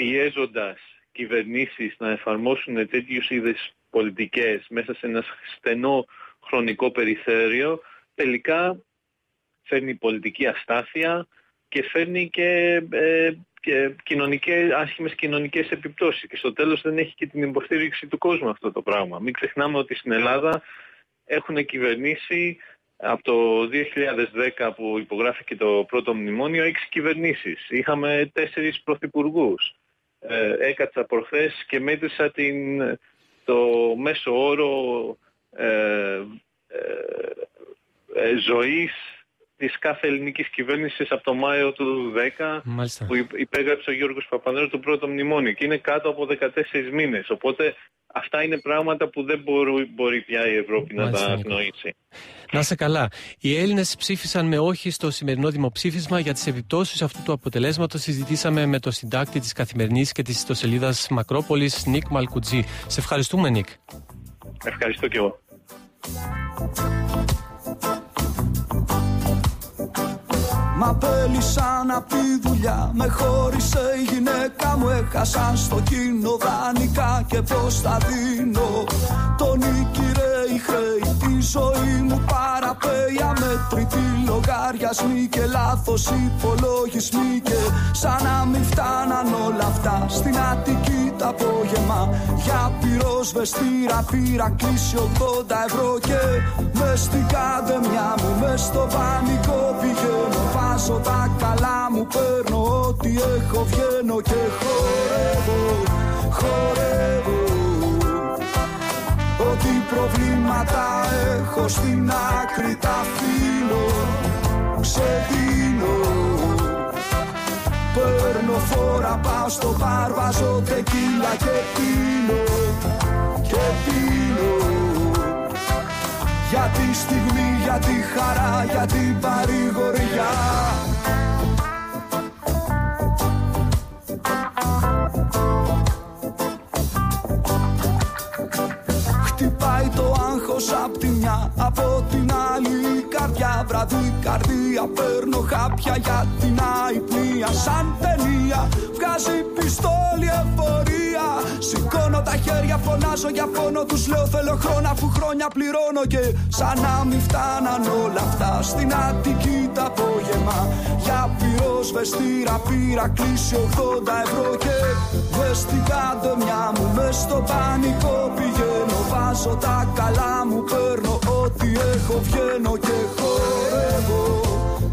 πιέζοντας κυβερνήσεις να εφαρμόσουν τέτοιους είδες πολιτικές μέσα σε ένα στενό χρονικό περιθώριο, τελικά φέρνει πολιτική αστάθεια και φέρνει και, ε, και κοινωνικές, άσχημες κοινωνικές επιπτώσεις. Και στο τέλος δεν έχει και την υποστήριξη του κόσμου αυτό το πράγμα. Μην ξεχνάμε ότι στην Ελλάδα έχουν κυβερνήσει από το 2010 που υπογράφηκε το πρώτο μνημόνιο έξι κυβερνήσεις. Είχαμε τέσσερις πρωθυπουργούς ε, έκατσα προχθές και μέτρησα την, το μέσο όρο ε, ε, ε ζωής της κάθε ελληνικής κυβέρνησης από το Μάιο του 2010 που υπέγραψε ο Γιώργος Παπανδρέου το πρώτο μνημόνιο και είναι κάτω από 14 μήνες. Οπότε αυτά είναι πράγματα που δεν μπορεί, μπορεί πια η Ευρώπη να τα αγνοήσει. Να σε καλά. Οι Έλληνες ψήφισαν με όχι στο σημερινό δημοψήφισμα για τις επιπτώσεις αυτού του αποτελέσματος. Συζητήσαμε με το συντάκτη της καθημερινής και της ιστοσελίδας Μακρόπολης, Νίκ Μαλκουτζή. Σε ευχαριστούμε, Νίκ. Ευχαριστώ και εγώ. Μα απέλησαν απ' τη δουλειά. Με χώρισε η γυναίκα μου. Έχασαν στο κοινό δανεικά Και πως θα δίνω Τον νίκηρε η χρέη Τη ζωή μου παραπέει Αμέτρητη λογαριασμοί Και λάθος υπολογισμοί Και σαν να μην φτάναν όλα αυτά Στην Αττική τα απόγευμα. Για πυροσβεστήρα πήρα κλείσει 80 ευρώ Και μες στην καντεμιά μου Μες στο πανικό πηγαίνω. Βάζω τα καλά μου, παίρνω ό,τι έχω, βγαίνω και χορεύω, χορεύω Ό,τι προβλήματα στην άκρη τα αφήνω Ξεδίνω Παίρνω φόρα πάω στο μπαρ Βάζω τεκίλα και πίνω Και πίνω. Για τη στιγμή, για τη χαρά, για την παρηγοριά απ' τη μια Από την άλλη η καρδιά. Βραδύ καρδία Παίρνω χάπια για την αϊπνία Σαν ταινία βγάζει πιστόλι εφορία. Σηκώνω τα χέρια φωνάζω για πόνο Τους. Λέω θέλω χρόνο αφού χρόνια πληρώνω Και σαν να μην φτάναν όλα αυτά Στην Αττική τα απόγευμα. Για πυροσβεστήρα πήρα κλείσει 80 ευρώ. Και μες στην καντεμιά μου μες στο πανικό πηγαίνω Βάζω τα καλά μου παίρνω ό,τι έχω βγαίνω Και χορεύω,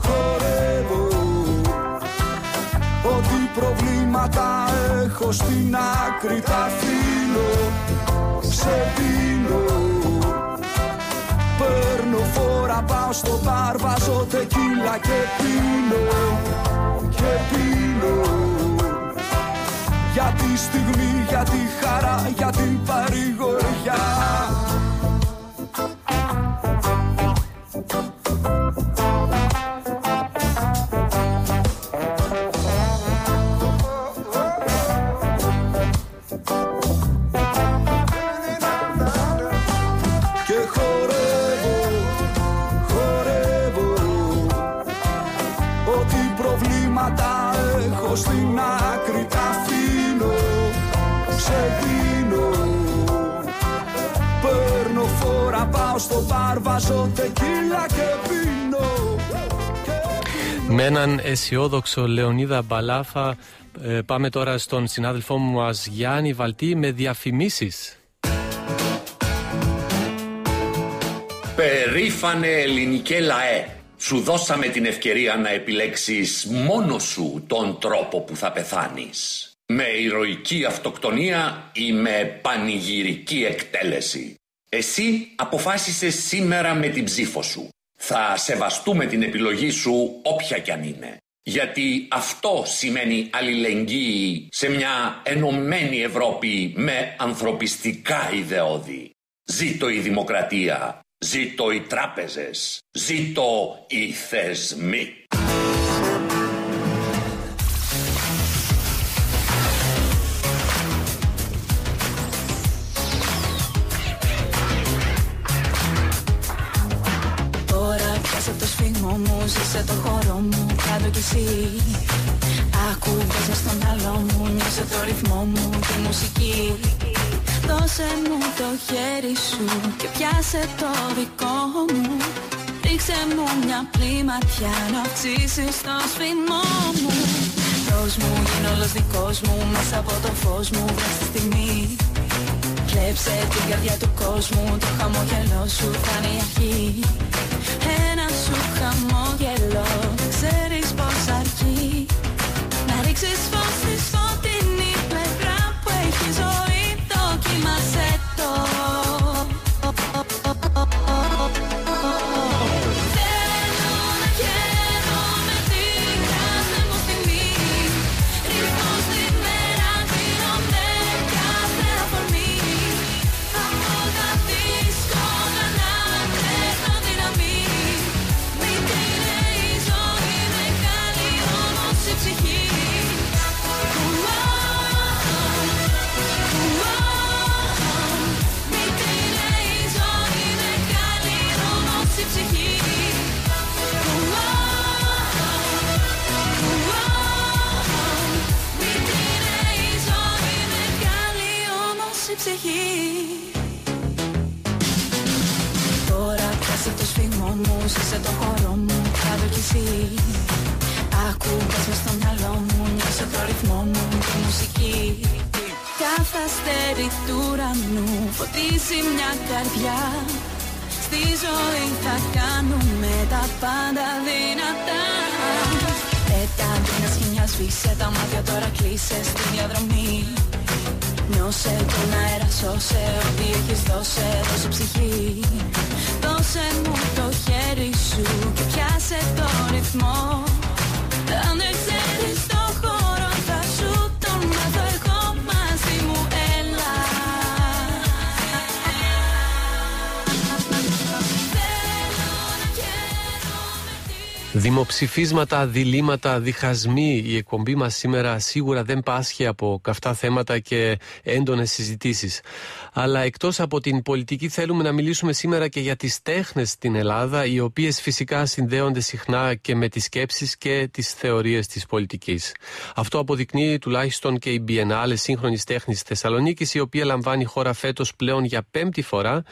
χορεύω. Ό,τι προβλήματα έχω στην άκρη τα αφήνω Ξεπίνω. Παίρνω φόρα πάω στο μπαρ Βάζω τεκίλα και πίνω Και πίνω Για τη στιγμή, για τη χαρά, για την παρηγοριά στο μπαρ, βάζω τεκίλα και πίνω Με έναν αισιόδοξο Λεωνίδα Μπαλάφα ε, πάμε τώρα στον συνάδελφό μου μας Γιάννη Βαλτή με διαφημίσεις. Περήφανε ελληνικέ λαέ, σου δώσαμε την ευκαιρία να επιλέξεις μόνο σου τον τρόπο που θα πεθάνεις. Με ηρωική αυτοκτονία ή με πανηγυρική εκτέλεση. Εσύ αποφάσισες σήμερα με την ψήφο σου. Θα σεβαστούμε την επιλογή σου όποια κι αν είναι. Γιατί αυτό σημαίνει αλληλεγγύη σε μια ενωμένη Ευρώπη με ανθρωπιστικά ιδεώδη. Ζήτω η δημοκρατία, ζήτω οι τράπεζες, ζήτω οι θεσμοί. Μου, κάτω κι εσύ Ακούγας μες στο μυαλό μου, νιώσε το ρυθμό μου, τη μουσική. Δώσε μου το χέρι σου και πιάσε το δικό μου. Ρίξε μου μια πλήματιά να αυξήσεις το σφιγμό μου. Δώσ' μου, γίνω όλος δικός μου, μέσα από το φως μου, βρες τη στιγμή. Κλέψε την καρδιά του κόσμου, το χαμόγελό σου θα είναι η αρχή. Ένα σου χαμόγελο, ξέρεις πως αρκεί Να ρίξεις φως όμως η ψυχή Τώρα πιάσε το σφίγμο μου, ζήσε το χώρο μου, κάτω κι εσύ. Ακούγας μες στο μυαλό μου, νιώσε το ρυθμό μου, τη μουσική. Κάθε αστέρι του ουρανού φωτίζει μια καρδιά. Στη ζωή θα κάνουμε τα πάντα δυνατά. Πέτα την ασχήμια σβήσε τα μάτια τώρα κλείσε στη διαδρομή Νιώσε τον αέρα, σώσε ό,τι έχεις δώσε, δώσε ψυχή. Δώσε μου το χέρι σου και πιάσε το ρυθμό Δημοψηφίσματα, διλήμματα, διχασμοί. Η εκπομπή μας σήμερα σίγουρα δεν πάσχει από καυτά θέματα και έντονες συζητήσεις. Αλλά εκτός από την πολιτική θέλουμε να μιλήσουμε σήμερα και για τις τέχνες στην Ελλάδα, οι οποίες φυσικά συνδέονται συχνά και με τις σκέψεις και τις θεωρίες της πολιτικής. Αυτό αποδεικνύει τουλάχιστον και η Biennale Σύγχρονης Τέχνης Θεσσαλονίκης, η οποία λαμβάνει χώρα φέτος πλέον για πέμπτη φορά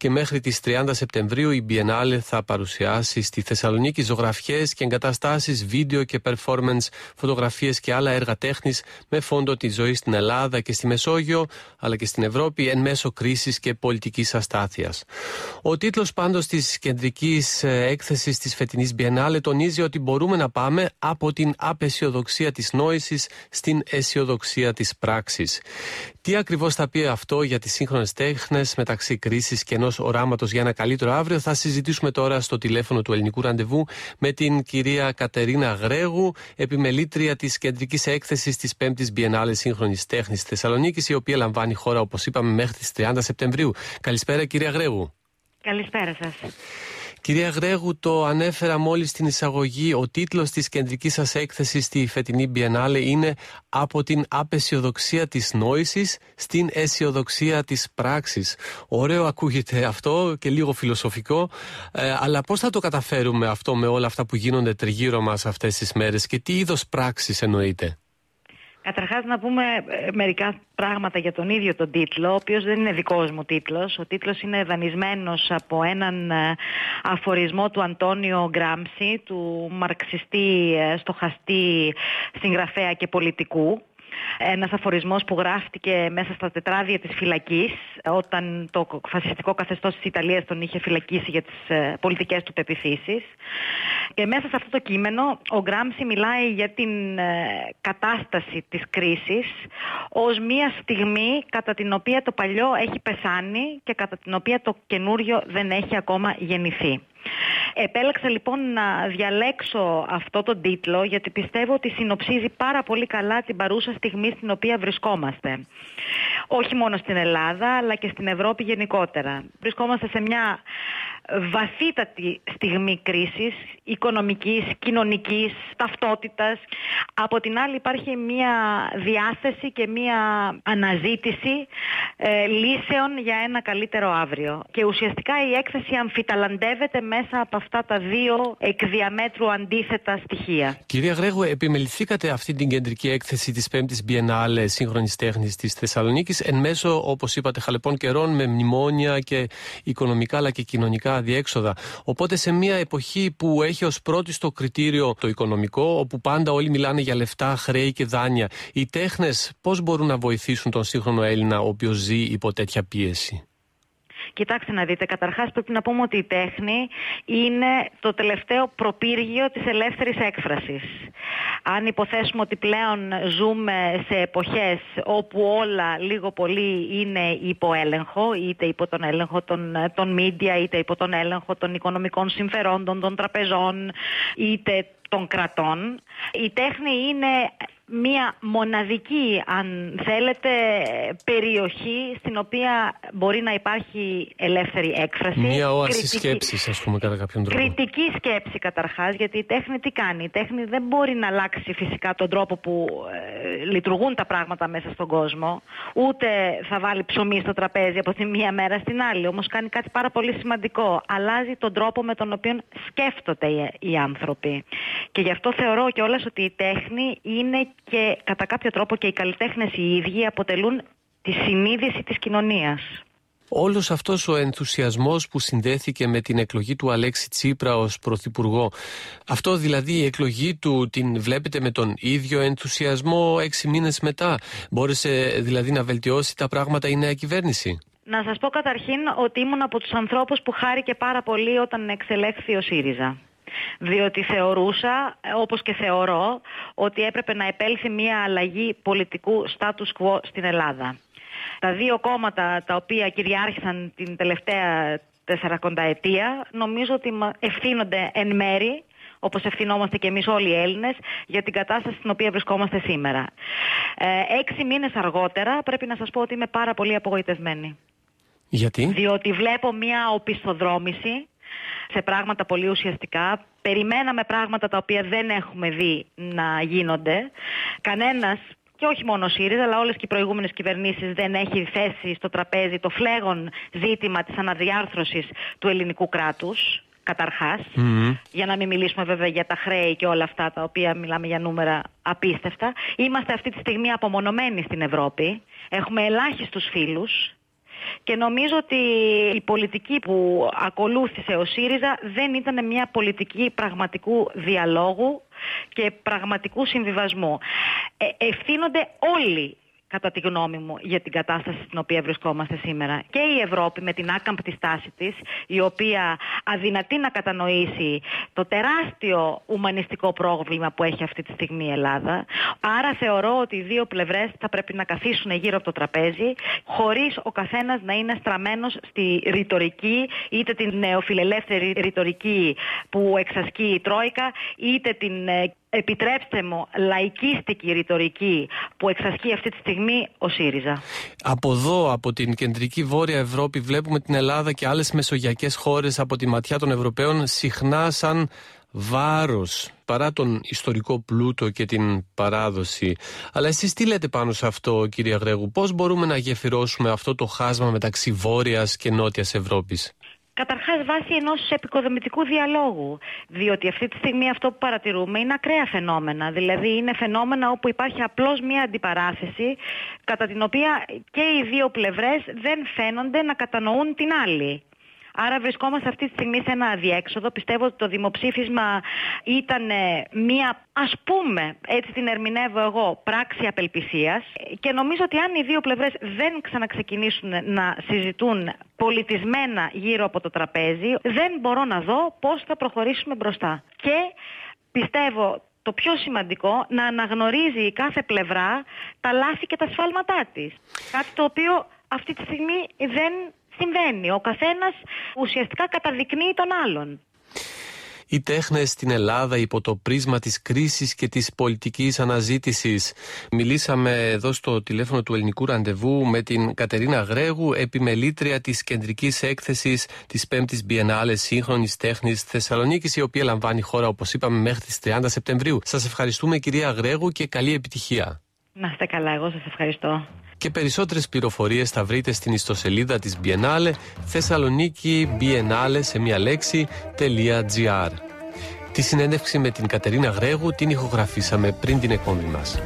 και μέχρι τις 30 Σεπτεμβρίου η Biennale θα παρουσιάσει στη Θεσσαλονίκη ζωγραφιές και εγκαταστάσεις, βίντεο και performance, φωτογραφίες και άλλα έργα τέχνης με φόντο τη ζωή στην Ελλάδα και στη Μεσόγειο αλλά και στην Ευρώπη εν μέσω κρίσης και πολιτικής αστάθειας. Ο τίτλος πάντως της κεντρικής ε, έκθεσης της φετινής Biennale τονίζει ότι μπορούμε να πάμε από την απεσιοδοξία της νόησης στην αισιοδοξία της πράξης. Τι ακριβώς θα πει αυτό για τις σύγχρονες τέχνες μεταξύ κρίσης και ενός οράματος για ένα καλύτερο αύριο, θα συζητήσουμε τώρα στο τηλέφωνο του Ελληνικού Ραντεβού με την κυρία Κατερίνα Γρέγου, επιμελήτρια της κεντρικής έκθεσης της 5η Biennale Σύγχρονης Τέχνης Θεσσαλονίκης, η οποία λαμβάνει χώρα, όπως είπαμε, μέχρι τις 30 Σεπτεμβρίου. Καλησπέρα, κυρία Γρέγου. Καλησπέρα σας. Κυρία Γρέγου, το ανέφερα μόλις στην εισαγωγή. Ο τίτλος της κεντρικής σας έκθεσης στη φετινή Biennale είναι Από την απεσιοδοξία της νόησης στην αισιοδοξία της πράξης. Ωραίο ακούγεται αυτό και λίγο φιλοσοφικό. Ε, αλλά πώς θα το καταφέρουμε αυτό με όλα αυτά που γίνονται τριγύρω μας αυτές τις μέρες και τι είδος πράξης εννοείται; Καταρχάς να πούμε ε, μερικά πράγματα για τον ίδιο τον τίτλο, ο οποίος δεν είναι δικός μου τίτλος. Ο τίτλος είναι δανεισμένος από έναν ε, αφορισμό του Αντώνιο Γκράμψη, του μαρξιστή, ε, στοχαστή, συγγραφέα και πολιτικού. Ένας αφορισμός που γράφτηκε μέσα στα τετράδια της φυλακής όταν το φασιστικό καθεστώς της Ιταλίας τον είχε φυλακίσει για τις ε, πολιτικές του πεπιθήσεις. Και μέσα σε αυτό το κείμενο ο Γκράμψη μιλάει για την ε, κατάσταση της κρίσης ως μια στιγμή κατά την οποία το παλιό έχει πεθάνει και κατά την οποία το καινούριο δεν έχει ακόμα γεννηθεί. Επέλεξα λοιπόν να διαλέξω αυτό τον τίτλο γιατί πιστεύω ότι συνοψίζει πάρα πολύ καλά την παρούσα στιγμή στην οποία βρισκόμαστε. Όχι μόνο στην Ελλάδα αλλά και στην Ευρώπη γενικότερα. Βρισκόμαστε σε μια βαθύτατη στιγμή κρίσης, οικονομικής, κοινωνικής, ταυτότητας. Από την άλλη υπάρχει μια διάθεση και μια αναζήτηση ε, λύσεων για ένα καλύτερο αύριο. Και ουσιαστικά η έκθεση αμφιταλαντεύεται μέσα από αυτά τα δύο εκ διαμέτρου αντίθετα στοιχεία. Κυρία Γρέγου, επιμεληθήκατε αυτή την κεντρική έκθεση της 5ης Biennale Σύγχρονης Τέχνης της Θεσσαλονίκης εν μέσω, όπως είπατε, χαλεπών καιρών με μνημόνια και οικονομικά αλλά και κοινωνικά αδιέξοδα. Οπότε σε μια εποχή που έχει ως πρώτη στο κριτήριο το οικονομικό, όπου πάντα όλοι μιλάνε για λεφτά, χρέη και δάνεια, οι τέχνες πώς μπορούν να βοηθήσουν τον σύγχρονο Έλληνα ο οποίος ζει υπό τέτοια πίεση; Κοιτάξτε να δείτε, καταρχάς πρέπει να πούμε ότι η τέχνη είναι το τελευταίο προπύργιο της ελεύθερης έκφρασης. Αν υποθέσουμε ότι πλέον ζούμε σε εποχές όπου όλα λίγο πολύ είναι υπό έλεγχο, είτε υπό τον έλεγχο των, των media, είτε υπό τον έλεγχο των οικονομικών συμφερόντων, των τραπεζών, είτε των κρατών. Η τέχνη είναι μία μοναδική, αν θέλετε, περιοχή στην οποία μπορεί να υπάρχει ελεύθερη έκφραση. Μία όαση σκέψης, ας πούμε, κατά κάποιον τρόπο. Κριτική σκέψη, καταρχάς, γιατί η τέχνη τι κάνει; Η τέχνη δεν μπορεί να αλλάξει φυσικά τον τρόπο που ε, λειτουργούν τα πράγματα μέσα στον κόσμο, ούτε θα βάλει ψωμί στο τραπέζι από τη μία μέρα στην άλλη. Όμως κάνει κάτι πάρα πολύ σημαντικό. Αλλάζει τον τρόπο με τον οποίο σκέφτονται οι, οι άνθρωποι. Και γι' αυτό θεωρώ κιόλας ότι η τέχνη είναι και κατά κάποιο τρόπο και οι καλλιτέχνες οι ίδιοι αποτελούν τη συνείδηση της κοινωνίας. Όλος αυτός ο ενθουσιασμός που συνδέθηκε με την εκλογή του Αλέξη Τσίπρα ως Πρωθυπουργό, αυτό δηλαδή η εκλογή του την βλέπετε με τον ίδιο ενθουσιασμό έξι μήνες μετά. Μπόρεσε δηλαδή να βελτιώσει τα πράγματα η νέα κυβέρνηση. Να σας πω καταρχήν ότι ήμουν από τους ανθρώπους που χάρηκε πάρα πολύ όταν εξελέχθη ο ΣΥΡΙΖΑ διότι θεωρούσα, όπως και θεωρώ, ότι έπρεπε να επέλθει μια αλλαγή πολιτικού status quo στην Ελλάδα. τα δύο κόμματα τα οποία κυριάρχησαν την τελευταία τεσσαρακονταετία νομίζω ότι μα- ευθύνονται εν μέρη όπως ευθυνόμαστε και εμείς όλοι οι Έλληνες για την κατάσταση στην οποία βρισκόμαστε σήμερα. Ε, έξι μήνες αργότερα πρέπει να σας πω ότι είμαι πάρα πολύ απογοητευμένη. Γιατί; Διότι βλέπω μια οπισθοδρόμηση σε πράγματα πολύ ουσιαστικά. Περιμέναμε πράγματα τα οποία δεν έχουμε δει να γίνονται. Κανένας και όχι μόνο ο ΣΥΡΙΖΑ, αλλά όλες και οι προηγούμενες κυβερνήσεις δεν έχει θέσει στο τραπέζι το φλέγον ζήτημα της αναδιάρθρωσης του ελληνικού κράτους, καταρχάς. Για να μην μιλήσουμε βέβαια για τα χρέη και όλα αυτά τα οποία μιλάμε για νούμερα απίστευτα. Είμαστε αυτή τη στιγμή απομονωμένοι στην Ευρώπη. Έχουμε ελάχιστους φίλους. Και νομίζω ότι η πολιτική που ακολούθησε ο ΣΥΡΙΖΑ δεν ήταν μια πολιτική πραγματικού διαλόγου και πραγματικού συμβιβασμού. Ε, ευθύνονται όλοι κατά τη γνώμη μου, για την κατάσταση στην οποία βρισκόμαστε σήμερα. Και η Ευρώπη με την άκαμπτη στάση της, η οποία αδυνατεί να κατανοήσει το τεράστιο ουμανιστικό πρόβλημα που έχει αυτή τη στιγμή η Ελλάδα. Άρα θεωρώ ότι οι δύο πλευρές θα πρέπει να καθίσουν γύρω από το τραπέζι, χωρίς ο καθένας να είναι στραμμένος στη ρητορική, είτε την νεοφιλελεύθερη ρητορική που εξασκεί η Τρόικα, είτε την ε, επιτρέψτε μου, λαϊκίστικη ρητορική που εξασκεί αυτή τη στιγμή ο ΣΥΡΙΖΑ. Από εδώ, από την κεντρική βόρεια Ευρώπη, βλέπουμε την Ελλάδα και άλλες μεσογειακές χώρες από τη ματιά των Ευρωπαίων συχνά σαν βάρος παρά τον ιστορικό πλούτο και την παράδοση. Αλλά εσείς τι λέτε πάνω σε αυτό κύριε Γρέγου, πώς μπορούμε να γεφυρώσουμε αυτό το χάσμα μεταξύ βόρειας και νότιας Ευρώπης; Καταρχάς, βάσει ενός επικοδομητικού διαλόγου. Διότι αυτή τη στιγμή αυτό που παρατηρούμε είναι ακραία φαινόμενα. Δηλαδή, είναι φαινόμενα όπου υπάρχει απλώς μία αντιπαράθεση, κατά την οποία και οι δύο πλευρές δεν φαίνονται να κατανοούν την άλλη. Άρα βρισκόμαστε αυτή τη στιγμή σε ένα αδιέξοδο. Πιστεύω ότι το δημοψήφισμα ήταν ε, μία, ας πούμε, έτσι την ερμηνεύω εγώ, πράξη απελπισίας. Και νομίζω ότι αν οι δύο πλευρές δεν ξαναξεκινήσουν να συζητούν πολιτισμένα γύρω από το τραπέζι, δεν μπορώ να δω πώς θα προχωρήσουμε μπροστά. Και πιστεύω το πιο σημαντικό να αναγνωρίζει η κάθε πλευρά τα λάθη και τα σφάλματά της. Κάτι το οποίο αυτή τη στιγμή δεν συμβαίνει. Ο καθένας ουσιαστικά καταδεικνύει τον άλλον. Οι τέχνες στην Ελλάδα υπό το πρίσμα της κρίσης και της πολιτικής αναζήτησης. Μιλήσαμε εδώ στο τηλέφωνο του ελληνικού ραντεβού με την Κατερίνα Γρέγου, επιμελήτρια της κεντρικής έκθεσης της 5ης Biennale Σύγχρονης Τέχνης Θεσσαλονίκης, η οποία λαμβάνει χώρα, όπως είπαμε, μέχρι τις 30 Σεπτεμβρίου. Σας ευχαριστούμε κυρία Γρέγου και καλή επιτυχία. Να είστε καλά, εγώ σας ευχαριστώ. Και περισσότερες πληροφορίες θα βρείτε στην ιστοσελίδα της Biennale Θεσσαλονίκη Biennale σε μια λέξη .gr. Τη συνέντευξη με την Κατερίνα Γρέγου την ηχογραφήσαμε πριν την εκπομπή μας.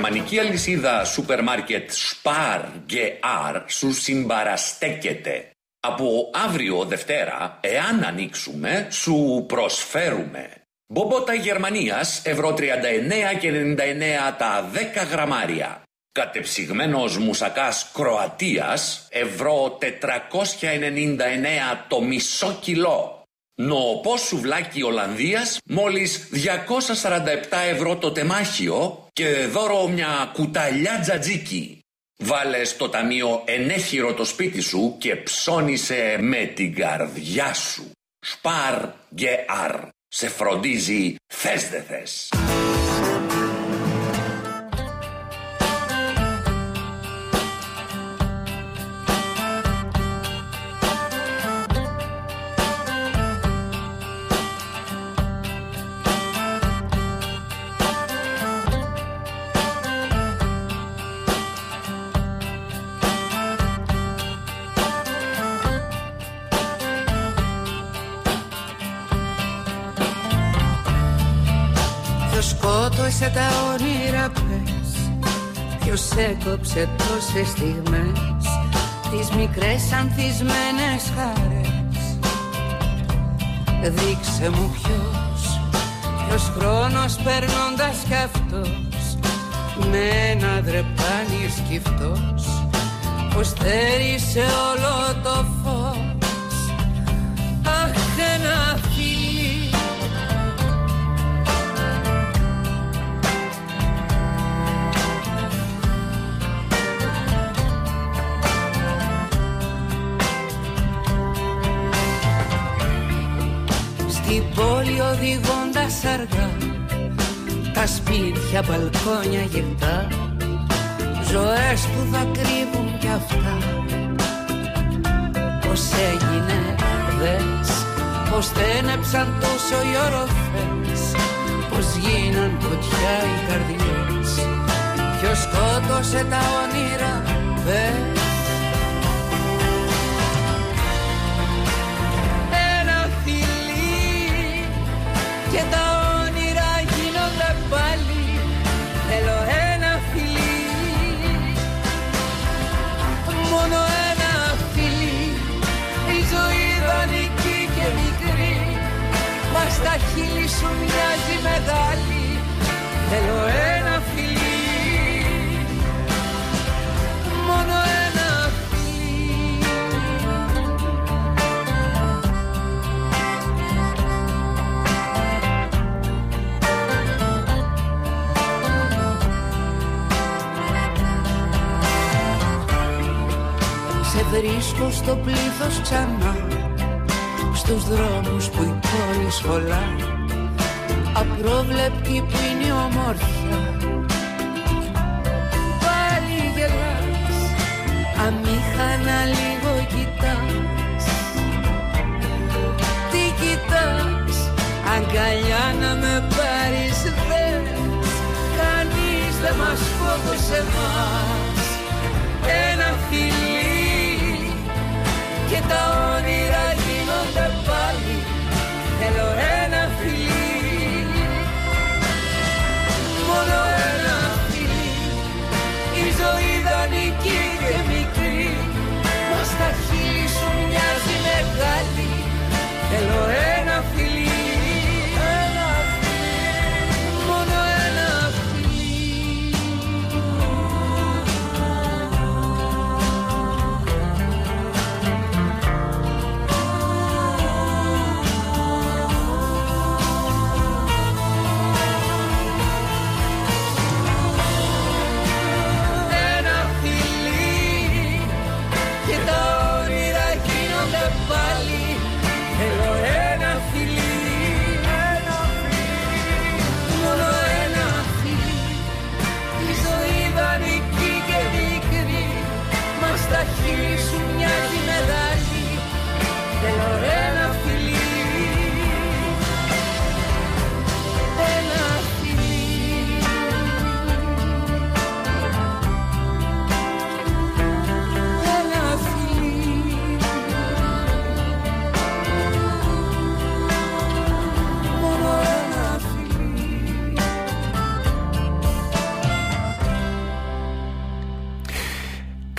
Γερμανική αλυσίδα σούπερ μάρκετ Spar GR σου συμπαραστέκεται. Από αύριο Δευτέρα, εάν ανοίξουμε, σου προσφέρουμε. Μπομπότα Γερμανίας, ευρώ 39 και 99 τα 10 γραμμάρια. Κατεψυγμένος μουσακάς Κροατίας, ευρώ 499 το μισό κιλό. Νοοπός σουβλάκι Ολλανδίας, μόλις 247 ευρώ το τεμάχιο και δώρο μια κουταλιά τζατζίκι. Βάλε στο ταμείο ενέχειρο το σπίτι σου και ψώνισε με την καρδιά σου. Σπαρ αρ. Σε φροντίζει θες δε θες. Σκότωσε τα όνειρα πες. Ποιος έκοψε τόσες στιγμές; Τις μικρές ανθισμένες χαρές. Δείξε μου ποιος. Ποιος χρόνος περνώντας κι αυτός. Με ένα δρεπάνι σκυφτός. Πως θέρισε όλο το φως Στην πόλη οδηγώντας αργά Τα σπίτια, μπαλκόνια γερτά Ζωές που θα κρύβουν κι αυτά. Πώς έγινε δες Πώς τένεψαν τόσο οι οροφές. Πώς γίναν φωτιά οι καρδιές Ποιος σκότωσε τα όνειρα δες και τα όνειρα γίνονται πάλι. Θέλω ένα φιλί. Μόνο ένα φιλί. Η ζωή δανεική και μικρή. Μας στα χείλη σου μοιάζει μεγάλη. Θέλω ένα βρίσκω στο πλήθος ξανά. Στους δρόμους που η πόλη σχολά. Απρόβλεπτη που είναι η ομόρφια Πάλι γελάς Αμήχανα λίγο κοιτάς. Τι κοιτάς Αγκαλιά να με πάρεις δες. Κανείς δεν μας σκότωσε μας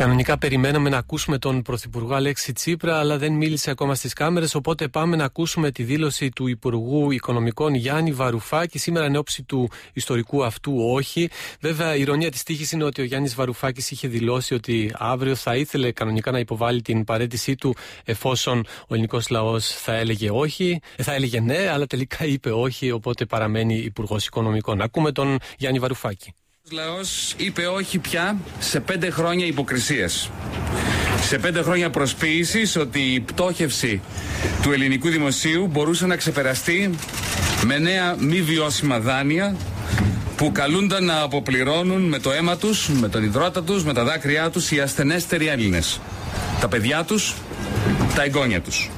Κανονικά περιμέναμε να ακούσουμε τον Πρωθυπουργό Αλέξη Τσίπρα, αλλά δεν μίλησε ακόμα στις κάμερες. Οπότε πάμε να ακούσουμε τη δήλωση του Υπουργού Οικονομικών Γιάννη Βαρουφάκη σήμερα εν ώψη του ιστορικού αυτού όχι. Βέβαια, η ηρωνία της τύχης είναι ότι ο Γιάννης Βαρουφάκης είχε δηλώσει ότι αύριο θα ήθελε κανονικά να υποβάλει την παρέτησή του εφόσον ο ελληνικός λαός θα έλεγε όχι. Ε, θα έλεγε ναι, αλλά τελικά είπε όχι, οπότε παραμένει Υπουργός Οικονομικών. Ακούμε τον Γιάννη Βαρουφάκη. Ο λαός είπε όχι πια σε πέντε χρόνια υποκρισίας. Σε πέντε χρόνια προσποίησης ότι η πτώχευση του ελληνικού δημοσίου μπορούσε να ξεπεραστεί με νέα μη βιώσιμα δάνεια που καλούνταν να αποπληρώνουν με το αίμα τους, με τον υδρότα τους, με τα δάκρυά τους οι ασθενέστεροι Έλληνες. Τα παιδιά τους, τα εγγόνια τους.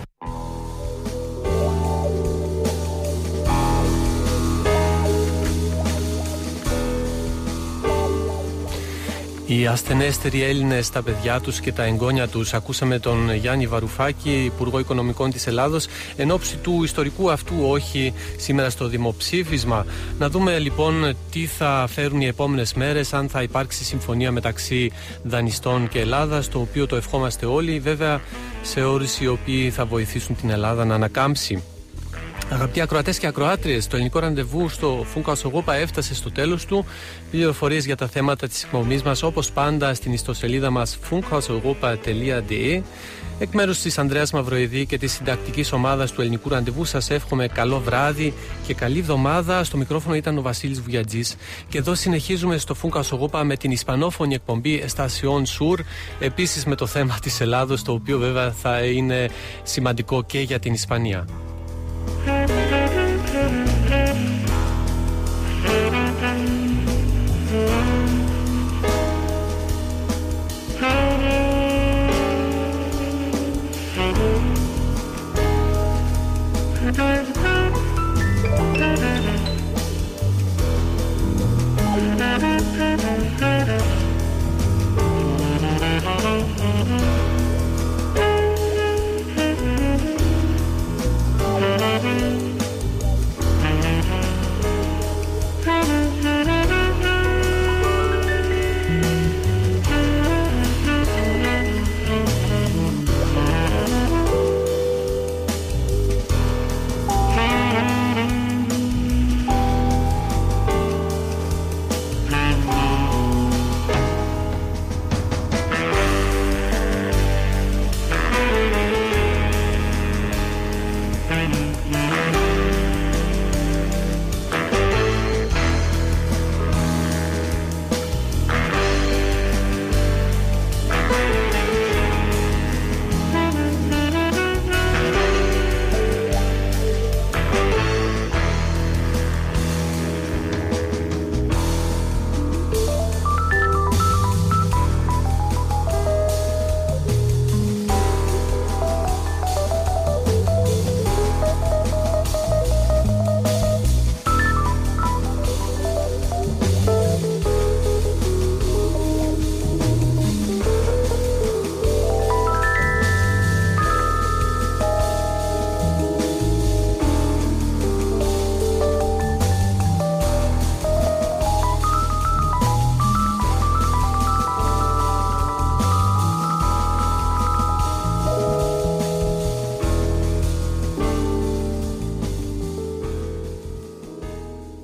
Οι ασθενέστεροι Έλληνες, τα παιδιά τους και τα εγγόνια τους. Ακούσαμε τον Γιάννη Βαρουφάκη, Υπουργό Οικονομικών της Ελλάδος, εν ώψη του ιστορικού αυτού όχι σήμερα στο δημοψήφισμα. Να δούμε λοιπόν τι θα φέρουν οι επόμενες μέρες, αν θα υπάρξει συμφωνία μεταξύ δανειστών και Ελλάδας, το οποίο το ευχόμαστε όλοι, βέβαια σε όρους οι οποίοι θα βοηθήσουν την Ελλάδα να ανακάμψει. Αγαπητοί ακροατές και ακροάτριες, το ελληνικό ραντεβού στο Φούγκα Σογόπα έφτασε στο τέλος του. Πληροφορίες για τα θέματα της εκπομπή μας, όπως πάντα, στην ιστοσελίδα μας funkasogopa.de. Εκ μέρους της Ανδρέας Μαυροειδή και της συντακτικής ομάδας του ελληνικού ραντεβού, σας εύχομαι καλό βράδυ και καλή εβδομάδα. Στο μικρόφωνο ήταν ο Βασίλης Βουγιατζή. Και εδώ συνεχίζουμε στο Φούγκα Σογόπα με την ισπανόφωνη εκπομπή Εστασιών Σουρ. Επίσης με το θέμα της Ελλάδος, το οποίο βέβαια θα είναι σημαντικό και για την Ισπανία. Thank